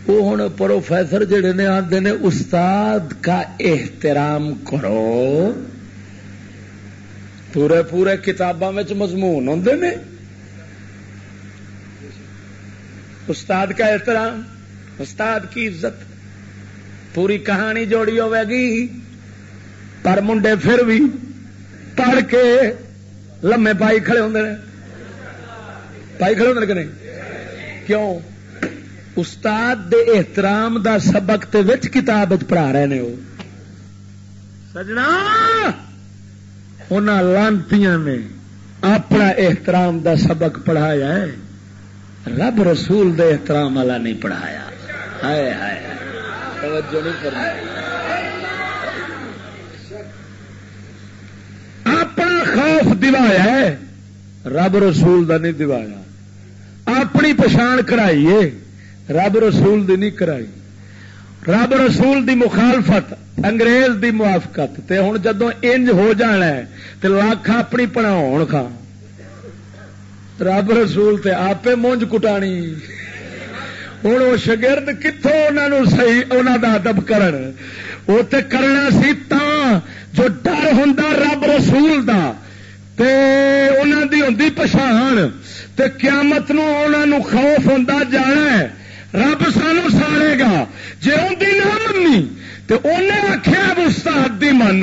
وہ ہوں پروفیسر جڑے نے آتے نے استاد کا احترام کرو پورے پورے کتاباں مضمون ہوں نے استاد کا احترام استاد کی عزت پوری کہانی جوڑی ہوے گی پر منڈے پھر بھی پڑھ کے لمے پائی کھڑے ہوں پائی کھڑے ہوں کہ نہیں؟ کیوں؟ استاد دے احترام دا سبق تے وچ کتاب پڑھا رہے نے وہ سجنا! ان لانتی نے اپنا احترام دا سبق پڑھایا ہے۔ رب رسول دے احترام والا نہیں پڑھایا۔ ہائے ہائے۔ توجہ نہیں فرمائی۔ اپنا خوف دوایا ہے۔ رب رسول دا نہیں دوایا۔ اپنی پچھان کرائیے رب رسول دی نہیں کرائی۔ رب رسول دی مخالفت، انگریز دی موافقت تے ہوں جدو انج ہو جانا ہے تے لاکھ اپنی پڑھاؤ کھا۔ رب رسول تے آپ مونج کٹانی۔ ہوں وہ شگرد کتوں انہوں سی انہوں کا ادب کرن۔ وہ تے کرنا سی تا جو ڈر ہوں رب رسول دا۔ تے انہوں دی ہوں پچھان تے قیامت نو انہوں خوف ہوں جانا ہے۔ رب سانو ساڑے گا۔ جی اندی نہ منی تو انہیں آخیا استاد دی من۔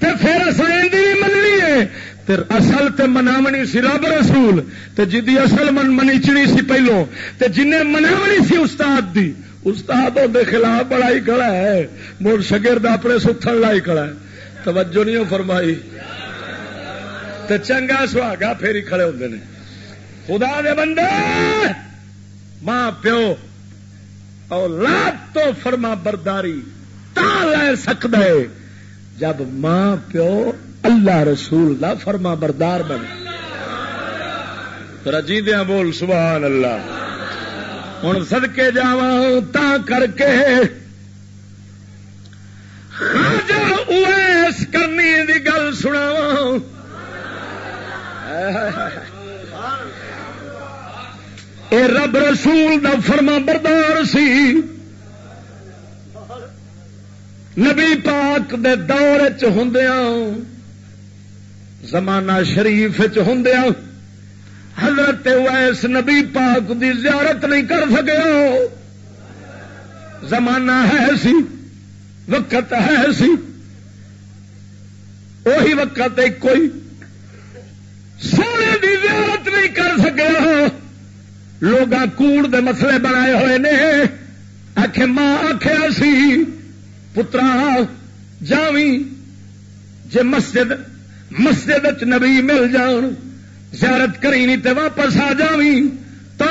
تے پھر اصل بھی مننی ہے۔ اصل تے مناونی سی رب رسول۔ تے جدی اصل من منیچنی سی پہلو۔ تے جن مناونی سی استاد دی استاد دے خلاف بڑائی کھڑا ہے۔ مڑ شگرد اپنے ستھن لائی کھڑا ہے۔ توجہ نہیں فرمائی۔ تے چنگا سہاگا پھر ہی کھڑے ہوتے ہیں خدا دے بندے، ماں، پیو، اولاد تو فرما برداری تا لے سکتا ہے جب ماں، پیو، اللہ رسول دا فرما بردار بنے۔ رجیدیا بول، سبحان اللہ۔ ہوں سدکے جا تا کر کے اویس کرنی دی گل سنا اے رب رسول دا فرما بردار سی۔ نبی پاک دے دور چ زمانہ شریف ہوں حضرت ویس نبی پاک دی زیارت نہیں کر سکے زمانہ ہے سی، وقت ہے سی۔ وہی وقت ایک کوئی سونے دی زیارت نہیں کر سکے لوگ کوڑ دے مسئلے بنائے ہوئے نے؟ آخ ماں آخیا سی پترا جاوی جے مسجد مسجد نبی مل جان، زیارت کری نہیں تے واپس آ جاوی تا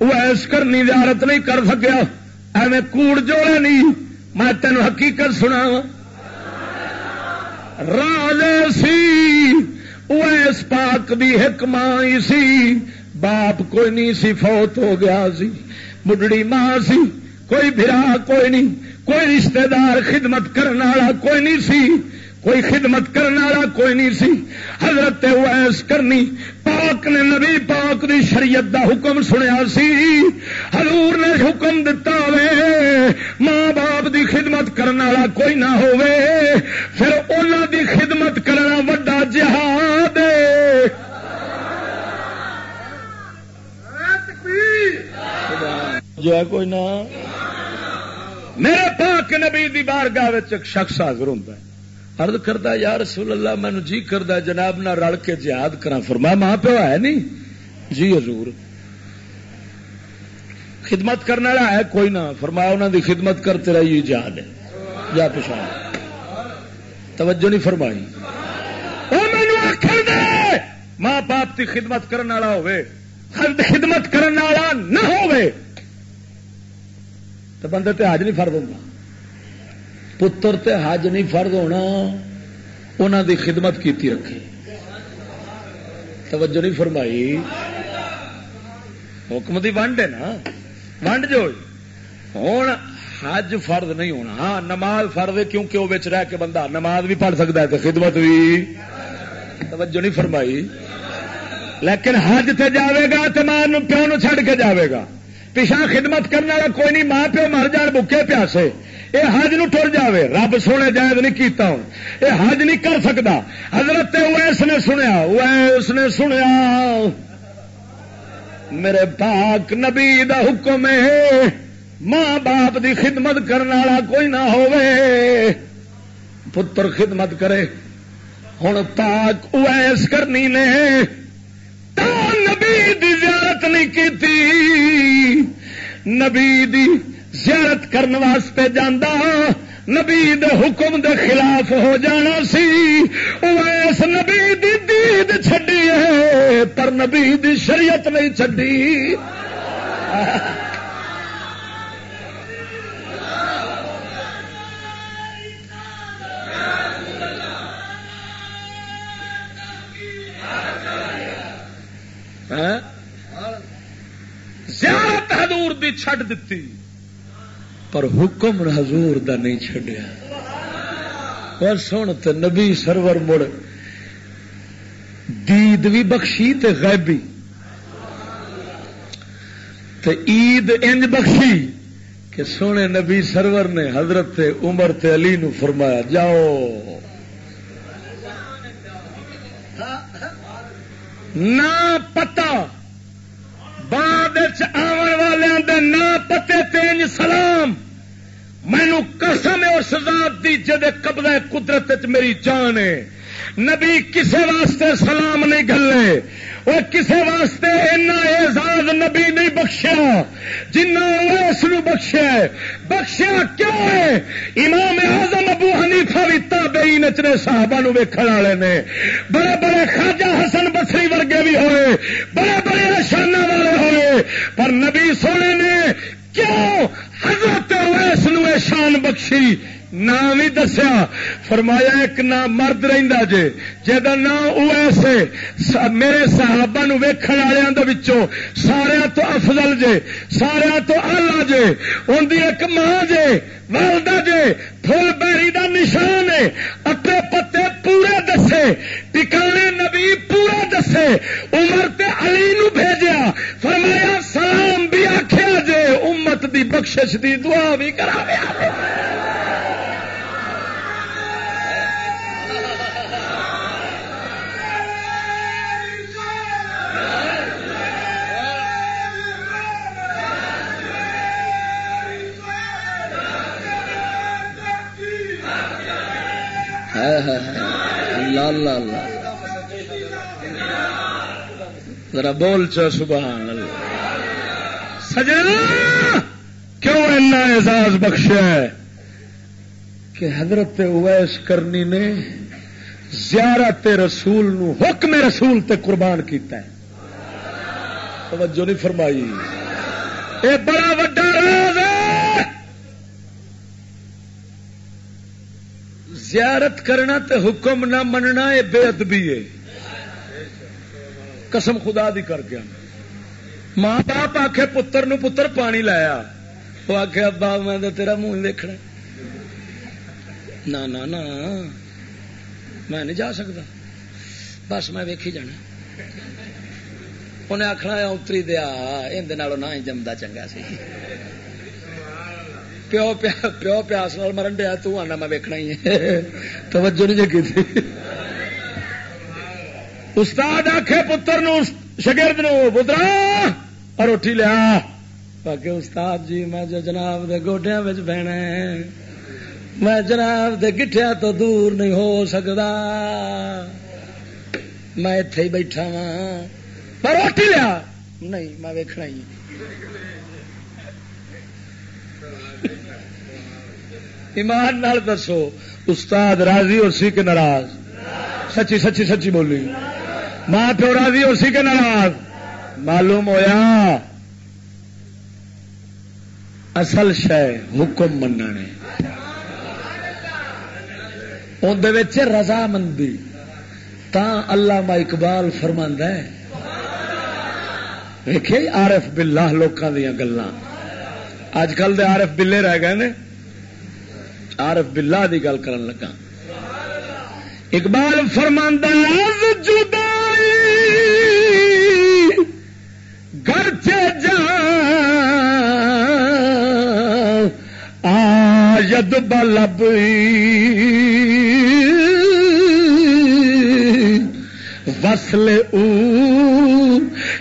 ویس کرنی زیارت نہیں کر سکیا۔ ایویں کوڑ جوڑے نہیں میں تین حقیقت سنا راج سی ویس پاک دی ایک ماں سی۔ باپ کوئی نہیں سی، فوت ہو گیا سی۔ بڑھڑی ماں سی، کوئی برا کوئی نہیں۔ کوئی رشتہ دار خدمت کرنے والا کوئی نہیں سی۔ کوئی خدمت کرنے والا کوئی نہیں سی۔ حضرت ویس کرنی، پاک نے نبی پاک دی شریعت دا حکم سنیا سی۔ حضور نے حکم دتا وے، ماں باپ دی خدمت کرنے والا کوئی نہ پھر انہوں دی خدمت کرنا وڈا جہاد جو ہے کوئی نہ۔ میرے پاک نبی دی بارگاہ ایک شخص حاضر ہوتا ہے۔ ارد کرتا یا رسول اللہ مینو جی کرتا جناب نہ رل کے جہاد کرا فرما ماں پیو ہے نہیں؟ جی حضور۔ خدمت کرنے والا ہے کوئی نہ۔ فرمایا انہوں دی خدمت کرتے رہی جہاد ہے۔ یا پچھا توجہ نہیں فرمائی۔ دے! ماں باپ کی خدمت کرنے والا ہوئے۔ خدمت کرنے والا نہ ہوئے تو بندے تے حج نہیں فرد ہوتا پتر تے حج نہیں فرد ہونا انہوں دی خدمت کیتی رکھی توجہ نہیں فرمائی۔ حکم دی ونڈ ہے نا۔ ونڈ جو ہوں حج فرد نہیں ہونا۔ ہاں نماز فرد ہے کیونکہ وہ رہ کے بندہ نماز بھی پڑھ سکتا ہے تو خدمت بھی۔ توجہ نہیں فرمائی۔ لیکن حج تے جاوے گا تو ماں پیو نو چھڑ کے جاوے گا۔ پیچھا خدمت کرنے والا کوئی نہیں، ماں پیو مر جان بکے پیاسے۔ یہ حج نو ٹر جاوے۔ رب سونے جائز نہیں کیتا ہوں۔ یہ حج نہیں کر سکتا حضرت ویس نے سنیا ویس نے سنیا۔ میرے پاک نبی دا حکم ہے ماں باپ دی خدمت کرنے والا کوئی نہ ہوئے پتر خدمت کرے۔ ہوں پاک اویس کرنی نے۔ نبی دی زیارت نہیں کیتی۔ نبی دی زیارت کرنے واسطے جانا ہاں۔ نبی دے حکم دے خلاف ہو جانا سی۔ اس نبی دی دید چڈی ہے، پر نبی دی شریعت نہیں چڈی ہاں؟ زیارت حضور دی چھڈ دیتی پر حکم حضور دا نہیں چڈیا اور سن تو نبی سرور مڑ، دید بھی بخشی تے غیبی۔ تے عید انج بخشی کہ سونے نبی سرور نے حضرت عمر تے علی نو فرمایا، جاؤ۔ نہ پتا۔ بعد آن والے نہ پتے تین سلام۔ مینو قسم اس ذات دی جدے قبضہ قدرت میری جان ہے۔ نبی کسے واسطے سلام نہیں گلے وہ کسے واسطے اعزاز نبی نہیں بخشیا، جنہ اس بخشیا بخشیا کیوں ہے؟ امام اعظم ابو حنیفہ بھی تابعین نچنے صحابہ نو ویکھن والے نے۔ بڑے بڑے خواجہ حسن بسری ورگے بھی ہوئے، بڑے بڑے نشانہ والے ہوئے۔ پر نبی سونے نے کیوں حضرت اویس نو شان بخشی؟ نام ہی دسیا۔ فرمایا ایک نام مرد رہا جے جا نام میرے صحابہ نو ویکھن والوں سارا تو افضل جے سارا تو آلہ جے۔ ان کی ایک ماں جے، والدہ جے۔ فل بیری دا نشان ہے۔ اٹے پتے پورے دسے۔ ٹکانے نبی پورا دسے۔ عمر تے علی نو بھیجیا۔ فرمایا، سلام بھی آخیا جے، امت دی بخشش دی دعا بھی کرا ذرا بول چا سبحان اللہ سجنا کیوں ایسا اعزاز بخشا ہے کہ حضرت اویس کرنی نے زیارت رسول نو حکم رسول تے قربان کیتا ہے توجہ نہیں فرمائی اے بڑا وڈا راز ہے زیارت کرنا تے حکم نہ مننا یہ بے ادبی ہے۔ قسم خدا دی کر کے ماں باپ آخ پتر نو پتر پانی لایا۔ وہ آخ ابا میں تیرا منہ دیکھنا۔ نہ نہ نہ میں نہیں جا سکتا۔ بس میں ویکھی جانا۔ انہیں آخنا اتری دیا۔ اندر نہ ہی جمدا چنگا سی۔ پیو پیا پیو پیاس نال مرن دیا تو آنا میں ویکنا ہی توجہ نہیں جگی تھی۔ استاد آخے پتر نو شگرد نو، پترا، اور اٹھی لیا۔ باقی استاد جی میں جو جناب دے گوڈیا بہنا میں جناب دے گٹھیا تو دور نہیں ہو سکتا میں اتے ہی بیٹھا وا پر روٹی لیا۔ نہیں، میں ویکنا ہی۔ ایمان نال دسو، استاد راضی اور سی کے ناراض۔ سچی سچی سچی بولی۔ ماں پیو راضی اور سی کے ناراض۔ معلوم ہویا، اصل شہ حکم مننے۔ اندر رضامندی تا اللہ اقبال فرما ہے۔ ویکے آرف بلا لوگوں دیا گلا اج کل دے آرف بلے رہ گئے نے۔ آرف بلا دی گل کرن لگا۔ اقبال فرماندہ گھر چ جا آد بلب وصل او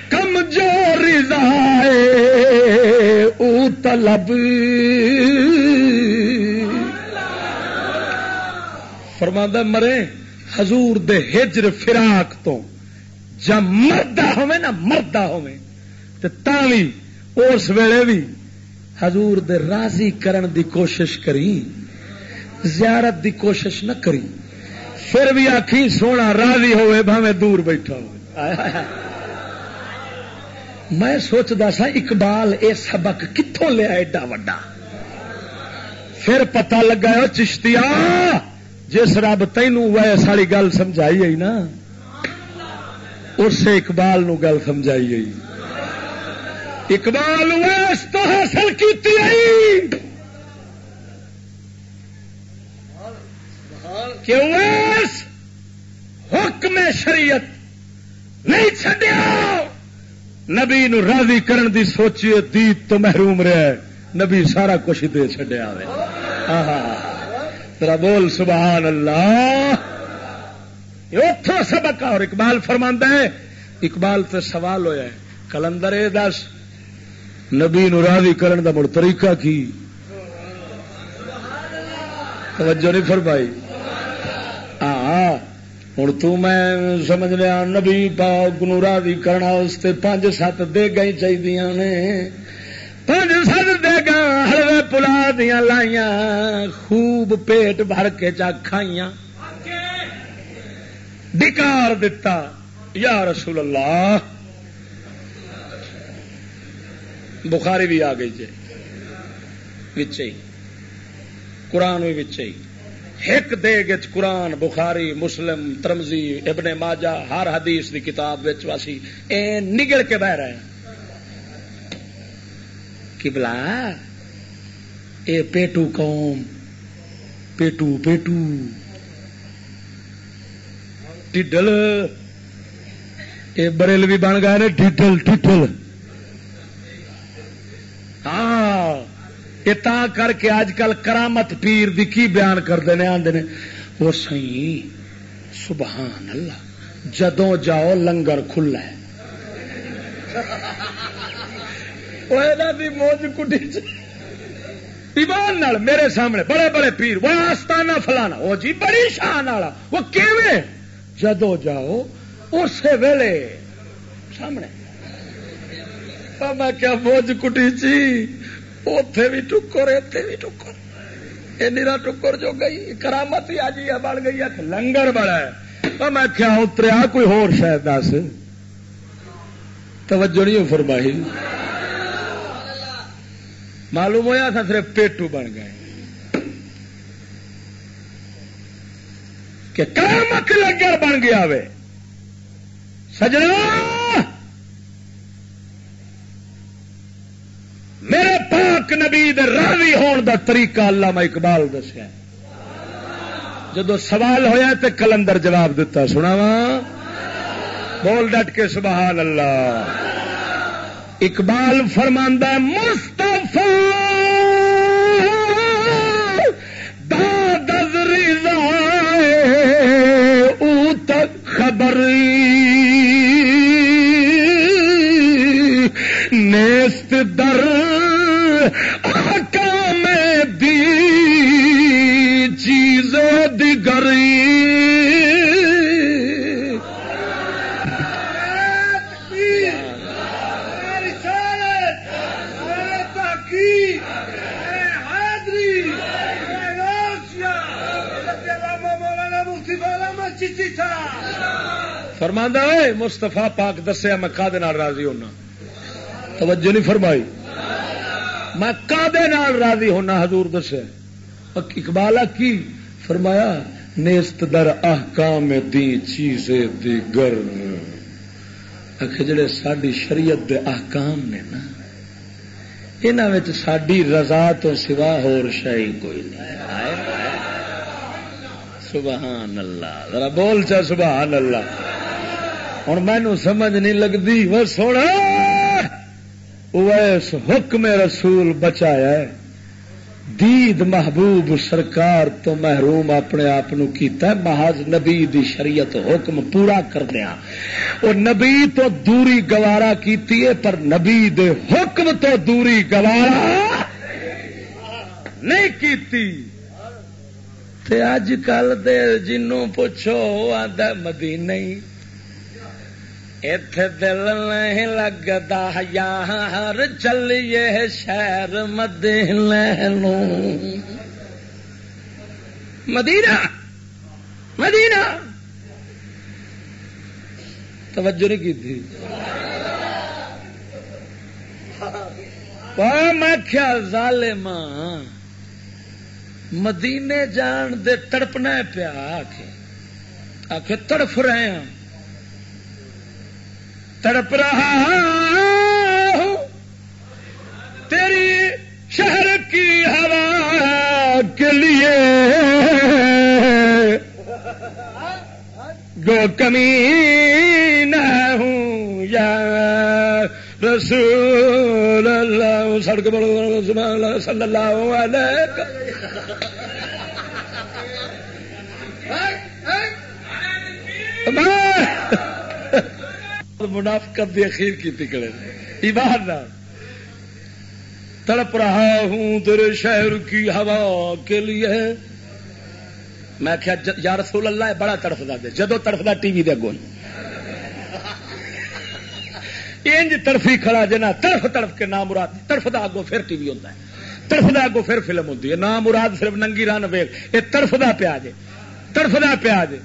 کمزور او طلب۔ فرماندہ مرے، حضور دے ہجر فراق تو جب مردہ ہوئے نا، مردہ ہوئے تو تاوی اس ویلے بھی حضور دے راضی کرن دی کوشش کری، زیارت دی کوشش نہ کری۔ پھر بھی آخی سونا راضی ہوئے بھاوے دور بیٹھا ہو میں سوچتا سا، اقبال اے سبق کتوں لیا ایڈا وڈا؟ پھر پتا لگا چشتیا جس رب تینوں وہ ساری گل سمجھائی گئی نا، اس اقبال نو گل سمجھائی گئی اقبال ویس تو حاصل کی ویس حکم شریعت نہیں چڈیا نبی نو راضی کرن دی سوچیے دید تو محروم رہا نبی سارا کچھ دے چڈیا ترا بول، سبحان اللہ۔ اتوں سبق اور اقبال فرماندہ ہے۔ اقبال تو سوال ہوا ہے، کلندر دس۔ نبی نو راضی کرن دا مڑ طریقہ کی؟ توجہ نہیں فرمائی۔ ہاں ہوں تو میں سمجھ لیا، نبی پاک نو راضی کرنا اس تے پانچ سات دے گئی چاہیے نے۔ پانچ سات دے گا ہلوے پلا دیا لائیا خوب پیٹ بھر کے چا کھائیاں۔ ڈکار دتا، یا رسول اللہ۔ بخاری بھی آ گئی جی قرآن بھی ایک دے گچ قرآن، بخاری، مسلم ترمزی ابن ماجا ہر حدیث کی کتاب واسی اے نگل کے بہ رہے ہیں۔ بلا اے پیٹو قوم پیٹو پیٹو ٹھل یہ بریل بھی بن گئے ٹھل ٹھل ہاں یہ کر کے اج کل کرامت پیر دی کی بیان کرتے ہیں آدھے وہ سی سبحان اللہ جدو جاؤ لنگر کھلا ہے موج کٹی ایمان نال میرے سامنے بڑے بڑے پیر، وہ آستانہ فلانا، وہ جی بڑی شان والا، وہ کیویں؟ جدو جاؤ اسی ویلے سامنے۔ میں کیا موج کٹی چی؟ اتے بھی ٹکر اتے بھی ٹکر۔ یہ نیرا ٹکر جو گئی، کرامت ہی آج جی، یہ بڑھ گئی ہے لنگر بڑا ہے۔ میں کیا اتریا، کوئی ہور شاید دس۔ توجہ نہیں فرمائی۔ معلوم ہوا تھا صرف پیٹو بن گئے۔ کہ کرامت لنگر بن گیا وے۔ سجنا! میرے پاک نبی راوی ہون دا طریقہ اللہ میں اقبال دسیا۔ جدو سوال ہویا تو کلندر جواب دیتا سنا وا بول ڈٹ کے سبحان اللہ۔ اقبال فرماندہ مستفا داد خبر نیست در میں دی چیز دیگری فرماندہ ہے مستفا پاک دسیا، میں کا راضی ہونا۔ توجہ نہیں فرمائی۔ میں کدے راضی ہونا، حضور دسیا۔ اقبال کی فرمایا، نیست در احکام دی چیز دی گر جڑے ساری شریعت دے احکام نے نا ان ساری رضا تو سوا ہور شاہی کوئی نہیں۔ سبحان اللہ، ذرا بول چا سبحان اللہ۔ ہوں مینو سمجھ نہیں لگتی وہ سونا ویس حکم رسول بچایا ہے۔ دید محبوب سرکار تو محروم اپنے آپ کیتا ہے۔ محض نبی دی شریعت حکم پورا کردیا وہ نبی تو دوری گوارا کیتی ہے، پر نبی دے حکم تو دوری گوارا نہیں کیتی۔ تے اج کل دے جنوں پوچھو آدھا مدینہ ہی۔ اتے دل نہیں لگتا یار چلیے شہر مدینہ مدینہ! مدینہ! توجہ نہیں کی تھی میں کیا ظالم مدینے جان دے تڑپنا پیا آخ تڑف رہے ہیں تڑپ رہا تیری شہر کی ہوا کے لیے گو کمی رسول اللہ سڑک بڑو صلی اللہ علیہ منافقت دی اخیر کی تکڑے ایمان تڑپ رہا ہوں تیرے شہر کی ہوا کے لیے میں کیا یا رسول اللہ بڑا تڑفتا دے جدو تڑفتا ٹی وی دے گون انج تڑفی کھڑا جنا تڑف تڑف کے نام مراد تڑفتا اگو پھر ٹی وی ہوتا ہے۔ تڑفتا اگو پھر فلم ہوتی ہے۔ نام مراد صرف ننگی رن ویگ یہ تڑفتا پیا جے۔ تڑفتا پیا جے۔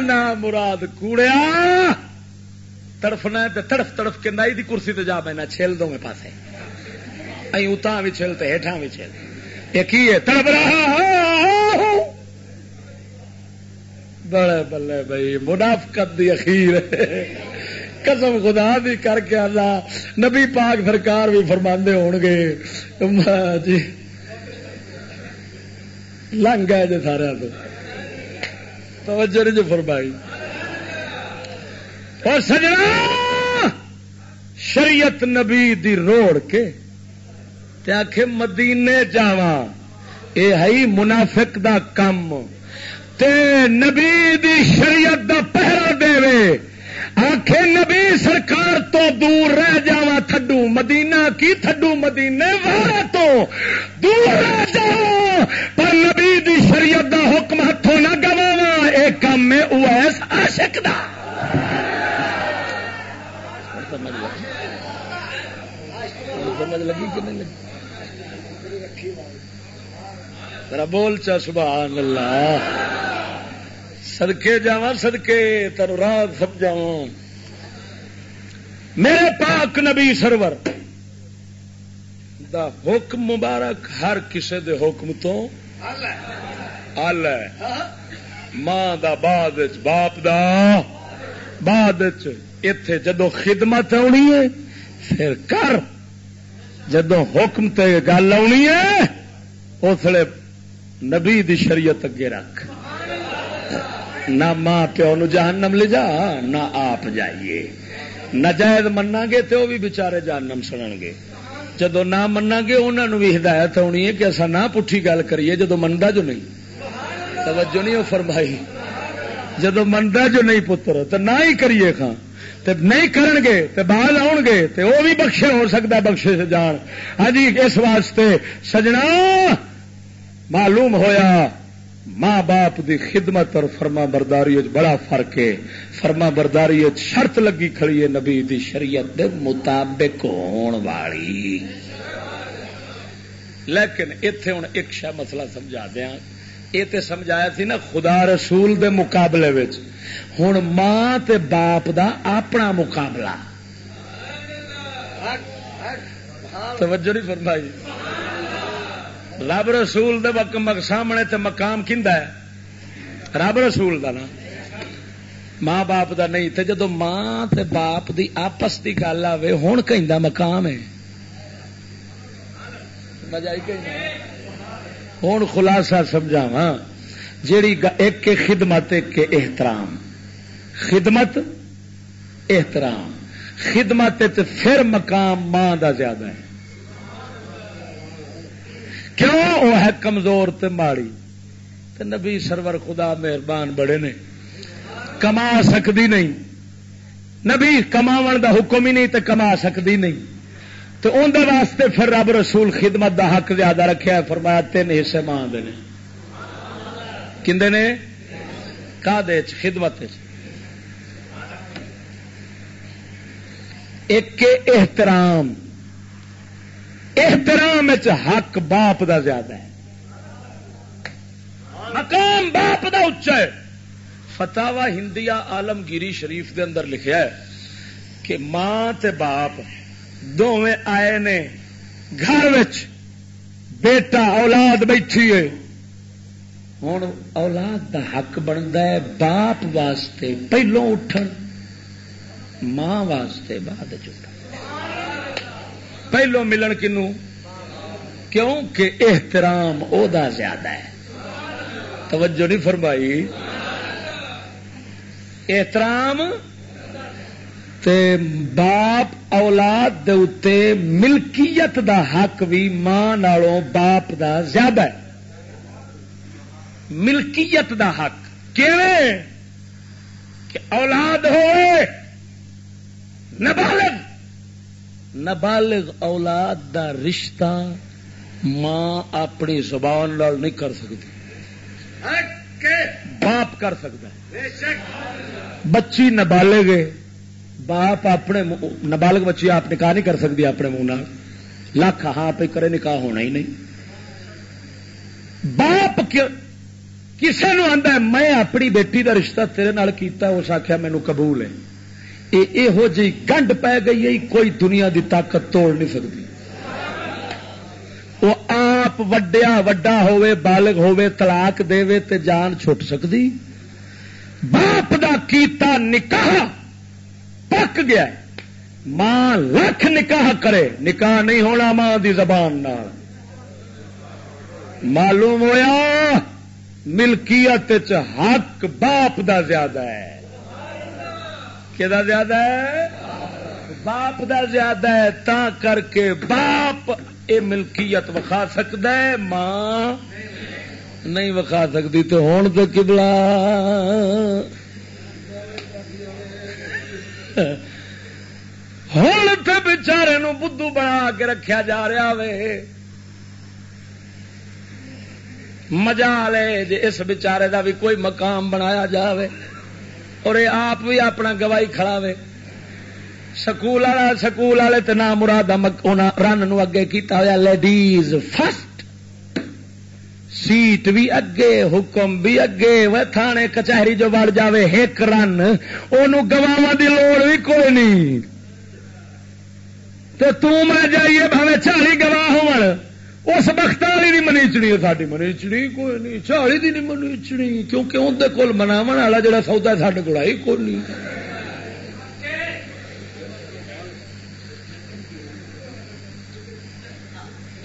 نا مراد کوڑیا۔ تڑفنا تڑف تڑف کے نائی دی کرسی تے جا بینا چھیل دو میں پاسے اتاں بھی چھیل تے ہیٹھاں بھی چھیل۔ یہ کی ہے؟ تڑپ رہا۔ ہوں بڑے بلے بھائی، منافقت دی اخیر قسم خدا دی کر کے اللہ، نبی پاک سرکار بھی فرماندے ہون گے۔ جی لنگ گئے جی سارے تو۔ توجہ نہیں جو فرمائی۔ اور سجنا، شریعت نبی دی روڑ کے تے آخ مدینے جاوا اے ہے منافق دا کم۔ تے نبی دی شریعت دا پہرا دے آخ نبی سرکار تو دور رہ جا تھڈو مدینہ، کی تھڈو مدینے والا تو دور رہ جا پر نبی دی شریعت دا حکم ہاتھوں نہ گواوا یہ کام ہے وہ عاشق دا۔ لگی کہ نہیں لگی بول چا، سبحان اللہ۔ سدکے جا سدکے تر رات سمجھاؤ میرے پاک نبی سرور، دا حکم مبارک ہر کسے دے حکم تو ال ماں دا بعد باپ دا بعد اتے جدو خدمت آنی ہے، پھر کر۔ جدو حکم تے گل آنی ہے، اس لیے نبی دی شریعت اگے رکھ۔ نہ ماں پیو نو جہنم لے جا، نہ آپ جائیے۔ نجائز منا گے تو وہ بھی بچارے جہنم سنن گے جدو نہ منا گے انہوں بھی ہدایت ہونی ہے کہ اصا نہ پٹھی گل کریے جدو منتا جو نہیں۔ توجہ نہیں وہ فرمائی۔ جدو منتا جو نہیں پتر تو نہ ہی کریے خاں تے نہیں کرن گے تے بعد آن گے تے وہ بھی بخشے ہو سکتا بخشے سے جان۔ ہاں جی اس واسطے سجنا معلوم ہویا۔ ماں باپ دی خدمت اور فرما برداری بڑا فرق ہے۔ فرما برداری شرط لگی کھڑی ہے نبی دی شریعت دے مطابق ہون والی۔ لیکن اتے ہوں ایک شا مسئلہ سمجھا دیا یہ تو سمجھایا سی نا خدا رسول دے مقابلے ہوں ماں تے باپ دا اپنا مقابلہ۔ توجہ نہیں فرمائی۔ رب رسول دے سامنے تے مقام کھندا ہے؟ رب رسول دا نا۔ ماں باپ دا نہیں، تے جدو ماں تے باپ دی آپس دی گل آئے ہوں کہ مقام ہے۔ ہوں خلاصہ سمجھاوا جیڑی ایک خدمت، ایک احترام۔ خدمت احترام۔ خدمت پھر مقام ماں دا زیادہ ہے۔ کیوں؟ وہ ہے کمزور تے ماڑی۔ تے نبی سرور خدا مہربان بڑے نے۔ کما سکتی نہیں۔ نبی کما دا حکم ہی نہیں تے کما سکتی نہیں۔ تو اندر واسطے پھر رب رسول خدمت دا حق زیادہ رکھا فرمایا تین حصے ماں دے کھے نے؟ کا خدمت ایک احترام۔ احترام حق باپ دا زیادہ ہے۔ مقام باپ دا اچا ہے۔ فتوا ہندیا آلمگیری شریف دے اندر لکھیا ہے کہ ماں تے باپ دونیں آئے نے گھر بیٹا اولاد بیٹھی ہے۔ ہوں اولاد دا حق بنتا ہے باپ واسطے پہلو اٹھن، ماں واسطے بعد چ پہلو ملن کنو؟ کیوں کہ احترام او دا زیادہ ہے۔ توجہ نہیں فرمائی۔ احترام تے باپ اولاد دے اتے ملکیت دا حق بھی ماں نالوں باپ دا زیادہ ہے۔ ملکیت دا حق۔ کہ اولاد ہوئے نبالغ نبالغ اولاد دا رشتہ ماں اپنی زبان لال نہیں کر سکتی۔ باپ کر سکتا ہے۔ بچی نبالغ باپ اپنے نبالغ بچی آپ نکاح نہیں کر سکتی اپنے منہ لاکھ ہاں پہ کرے نکاح ہونا ہی نہیں۔ باپ کسے نو آتا میں اپنی بیٹی دا رشتہ تیرے نال کیتا اس آخیا مینو قبول ہے۔ یہو جی گنڈ پی گئی ہے، کوئی دنیا دی طاقت توڑ نہیں سکتی۔ وہ آپ وڈیا وڈا ہوئے بالغ ہوئے طلاق دے تے جان چھٹ سکتی۔ باپ دا کیتا نکاح پک گیا۔ ماں لکھ نکاح کرے، نکاح نہیں ہونا ماں دی زبان نال۔ معلوم ہویا، ملکیت حق باپ دا زیادہ ہے۔ زیادہ ہے؟ باپ دا زیادہ ہے تا کر کے باپ یہ ملکیت وکھا سکتا ہے، ماں نہیں وکھا سکتی تو ہوں تو کبلا ہوں تو بچارے بدھو بنا کے رکھا جا رہا وے۔ مزہ لے جی اس بچارے دا بھی کوئی مقام بنایا جاوے۔ اور آپ بھی اپنا گواہی کھڑا وے سکول والا، سکول والے تو نام مراد رن نو اگے کیتا ہوا لیڈیز فرسٹ سیٹ بھی اگے، حکم بھی اگے، وہ تھانے کچہری جو وڑ جاوے، ایک رن۔ ان گواہ دی لوڑ بھی کوئی نہیں۔ تو تم جائیے بھاوے چالی گواہ ہو اس بخت والی نہیں منیچنی ساری منیچنی کوئی نہیں چالی دی نہیں منیچنی، کیونکہ اندر کول مناو والا جڑا سودا سڈے کو کوئی نہیں۔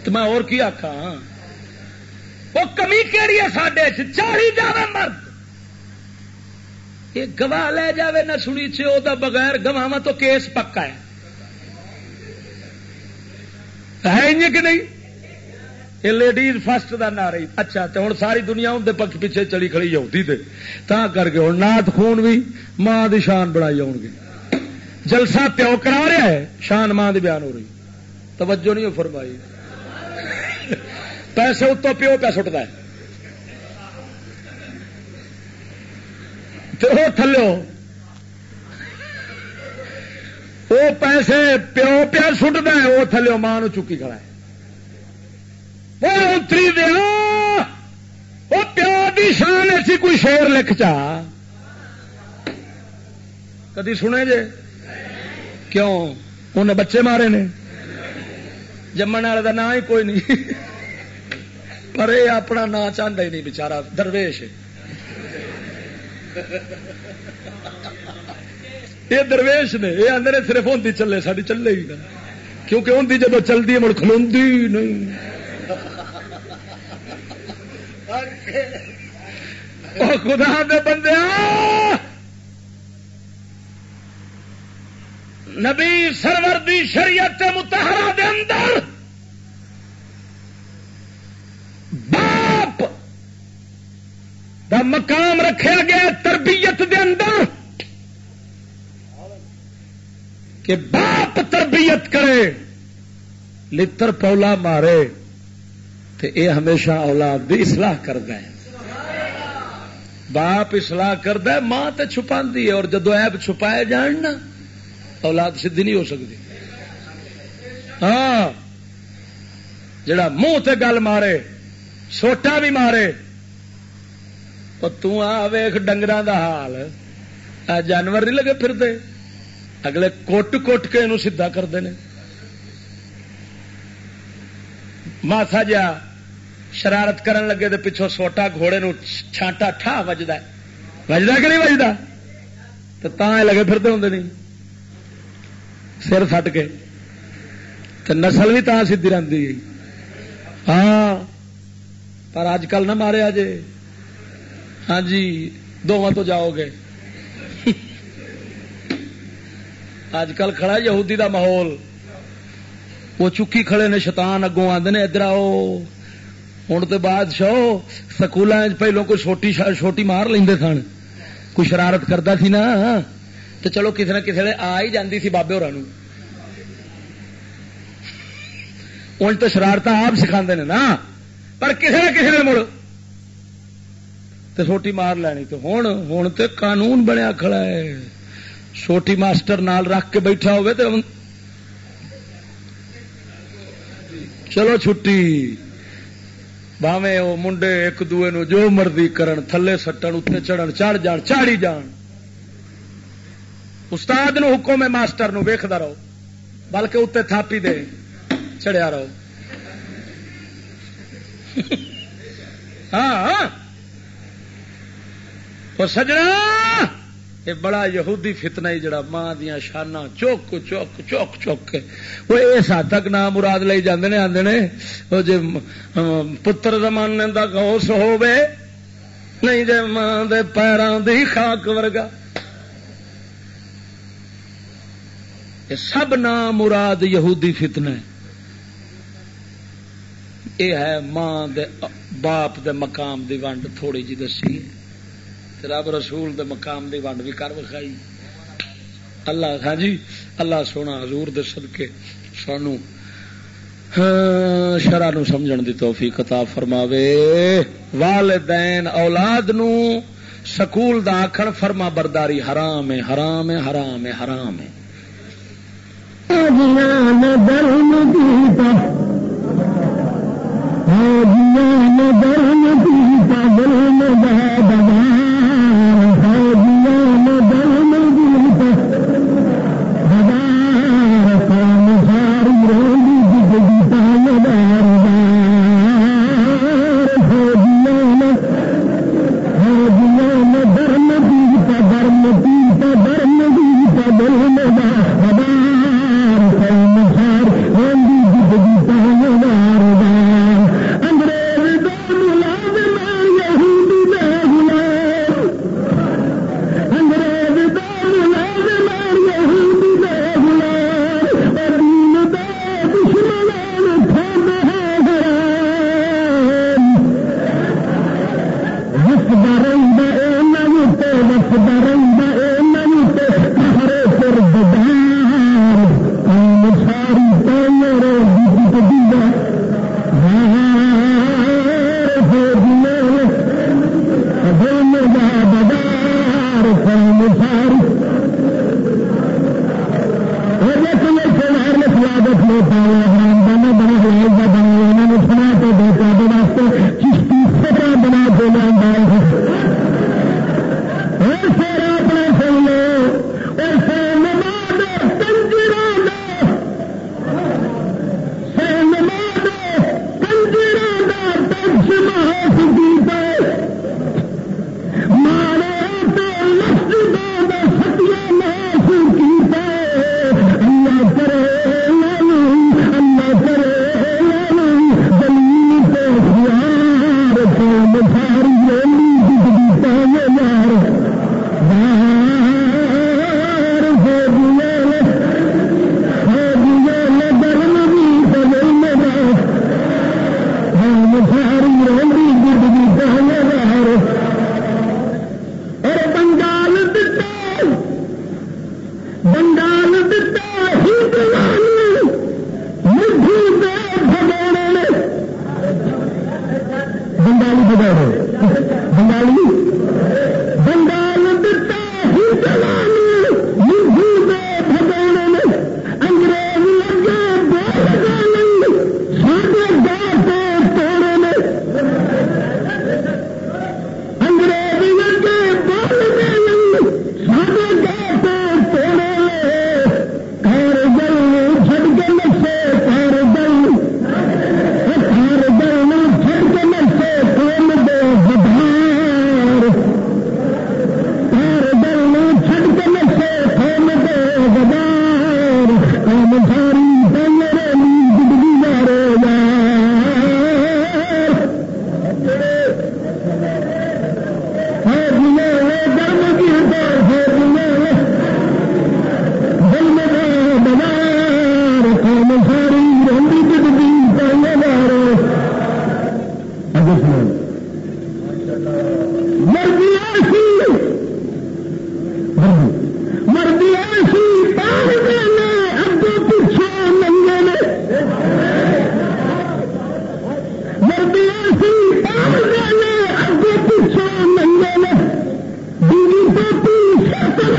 تو میں اور کی آخا وہ کمی کہڑی ہے سڈے چالی جاوے مرد۔ یہ گواہ لے جاوے نہ سنی چ بغیر گواہ تو کیس پکا ہے۔ کہ نہیں؟ یہ لیڈیز فسٹ کا نہ رہی اچھا تو ہوں ساری دنیا اندر پک پیچھے چلی کھڑی جاتی تھے تا کر کے ہوں نات خون بھی ماں دی شان بنائی آؤ گے۔ جلسہ پیو کرا رہا ہے، شان ماں دی بیان ہو رہی۔ توجہ نہیں فرمائی۔ پیسے اتو پیو پہ سٹتا ہے۔ تو تھلو۔ وہ پیسے پیو پیا سٹتا ہے وہ تھلو ماں چکی کھڑا ہے۔ وہ اتری دیا ہاں۔ وہ پیو کی شان ایسی کوئی شیر لکھ چا۔ کدی سنے جے؟ کیوں؟ انہیں بچے مارے نے۔ جمن والے کا نام ہی کوئی نہیں۔ پر یہ اپنا نا چاہتا ہی نہیں بچارا درویش یہ درویش نے یہ آدھے صرف ہوں چلے ساری چلے ہی نا کیونکہ ہوں جب چلتی مڑ کھلو نہیں۔ خدا دے بندے نبی سرور دی شریعت متحرہ دے اندر باپ دا مقام رکھا گیا تربیت دے اندر کہ باپ تربیت کرے، لتر پولا مارے۔ تو اے ہمیشہ اولاد بھی اصلاح کرتا ہے۔ باپ اصلاح کرتا ہے، ماں تو چھپا ہے، اور جدو ایب چھپائے جان نا، اولاد سدھی نہیں ہو سکتی ہاں جڑا منہ تے گل مارے، سوٹا بھی مارے تیخ ڈنگر دا حال۔ جانور نہیں لگے پھرتے، اگلے کوٹ کوٹ کے انہوں سیدا کرتے ہیں ماسا جا شرارت کرن لگے تو پچھوں سوٹا گھوڑے نو چھانٹا ٹھا وجدا وجدا کہ نہیں وجدا تو لگے پھرتے ہوں نہیں سر فٹ کے تو نسل بھی تا سی رہتی ہاں پر اج کل نہ مارے جے ہاں جی دونوں تو جاؤ گے اج کل کھڑا یہودی دا ماحول وہ چکی کھڑے نے شیطان اگوں آدھے نے ادھر آؤ۔ ہوں تو بادشاہ سکول پہلو کوئی چھوٹی چھوٹی مار لیندے سن۔ کوئی شرارت کرتا سی نا؟ تو چلو کسی نہ کسی آ ہی جاتی سی بابے ہورا ان تو شرارت آپ سکھا نا؟ پر کسی نہ کسی نے مڑ۔ تو چھوٹی مار لینی تو ہوں ہوں تو قانون بنیا کھڑا ہے۔ چھوٹی ماسٹر نال رکھ کے بیٹھا ہوئے تو چلو چھٹی۔ باوے وہ منڈے ایک دوے نو جو مرضی کرن، تھلے سٹن اتنے چڑھن، چڑھ جان چاڑی جان۔ استاد نو حکم ہے ماسٹر نو، ویکھدا رہو۔ بلکہ اتنے تھاپی دے، چڑھیا رہو۔ ہاں, ہاں۔ سجنا! یہ بڑا یہودی فتنا ہی جڑا ماں دیا شانا چوک چوک چوک چوک وہ اس حد تک نام مراد لے جاندے آدھے نے، وہ جی پتر زمانے کا گوس ہو نہیں جی ماں دے پیروں دی خاک ورگا۔ یہ سب نام مراد یہودی فتنہ ہے۔ یہ ہے ماں دے باپ دے مقام دی ونڈ تھوڑی جی دسی۔ رب رسول دے مقام دی ونڈ بھی کر وکھائی۔ اللہ ہاں جی اللہ سونا حضور دے صدقے سانو ہاں، شرع نو سمجھن دی توفیق عطا فرماوے۔ والدین اولاد نو سکول دا آکھن فرما برداری حرام ہے حرام ہے حرام ہے حرام ہے۔ جوڑا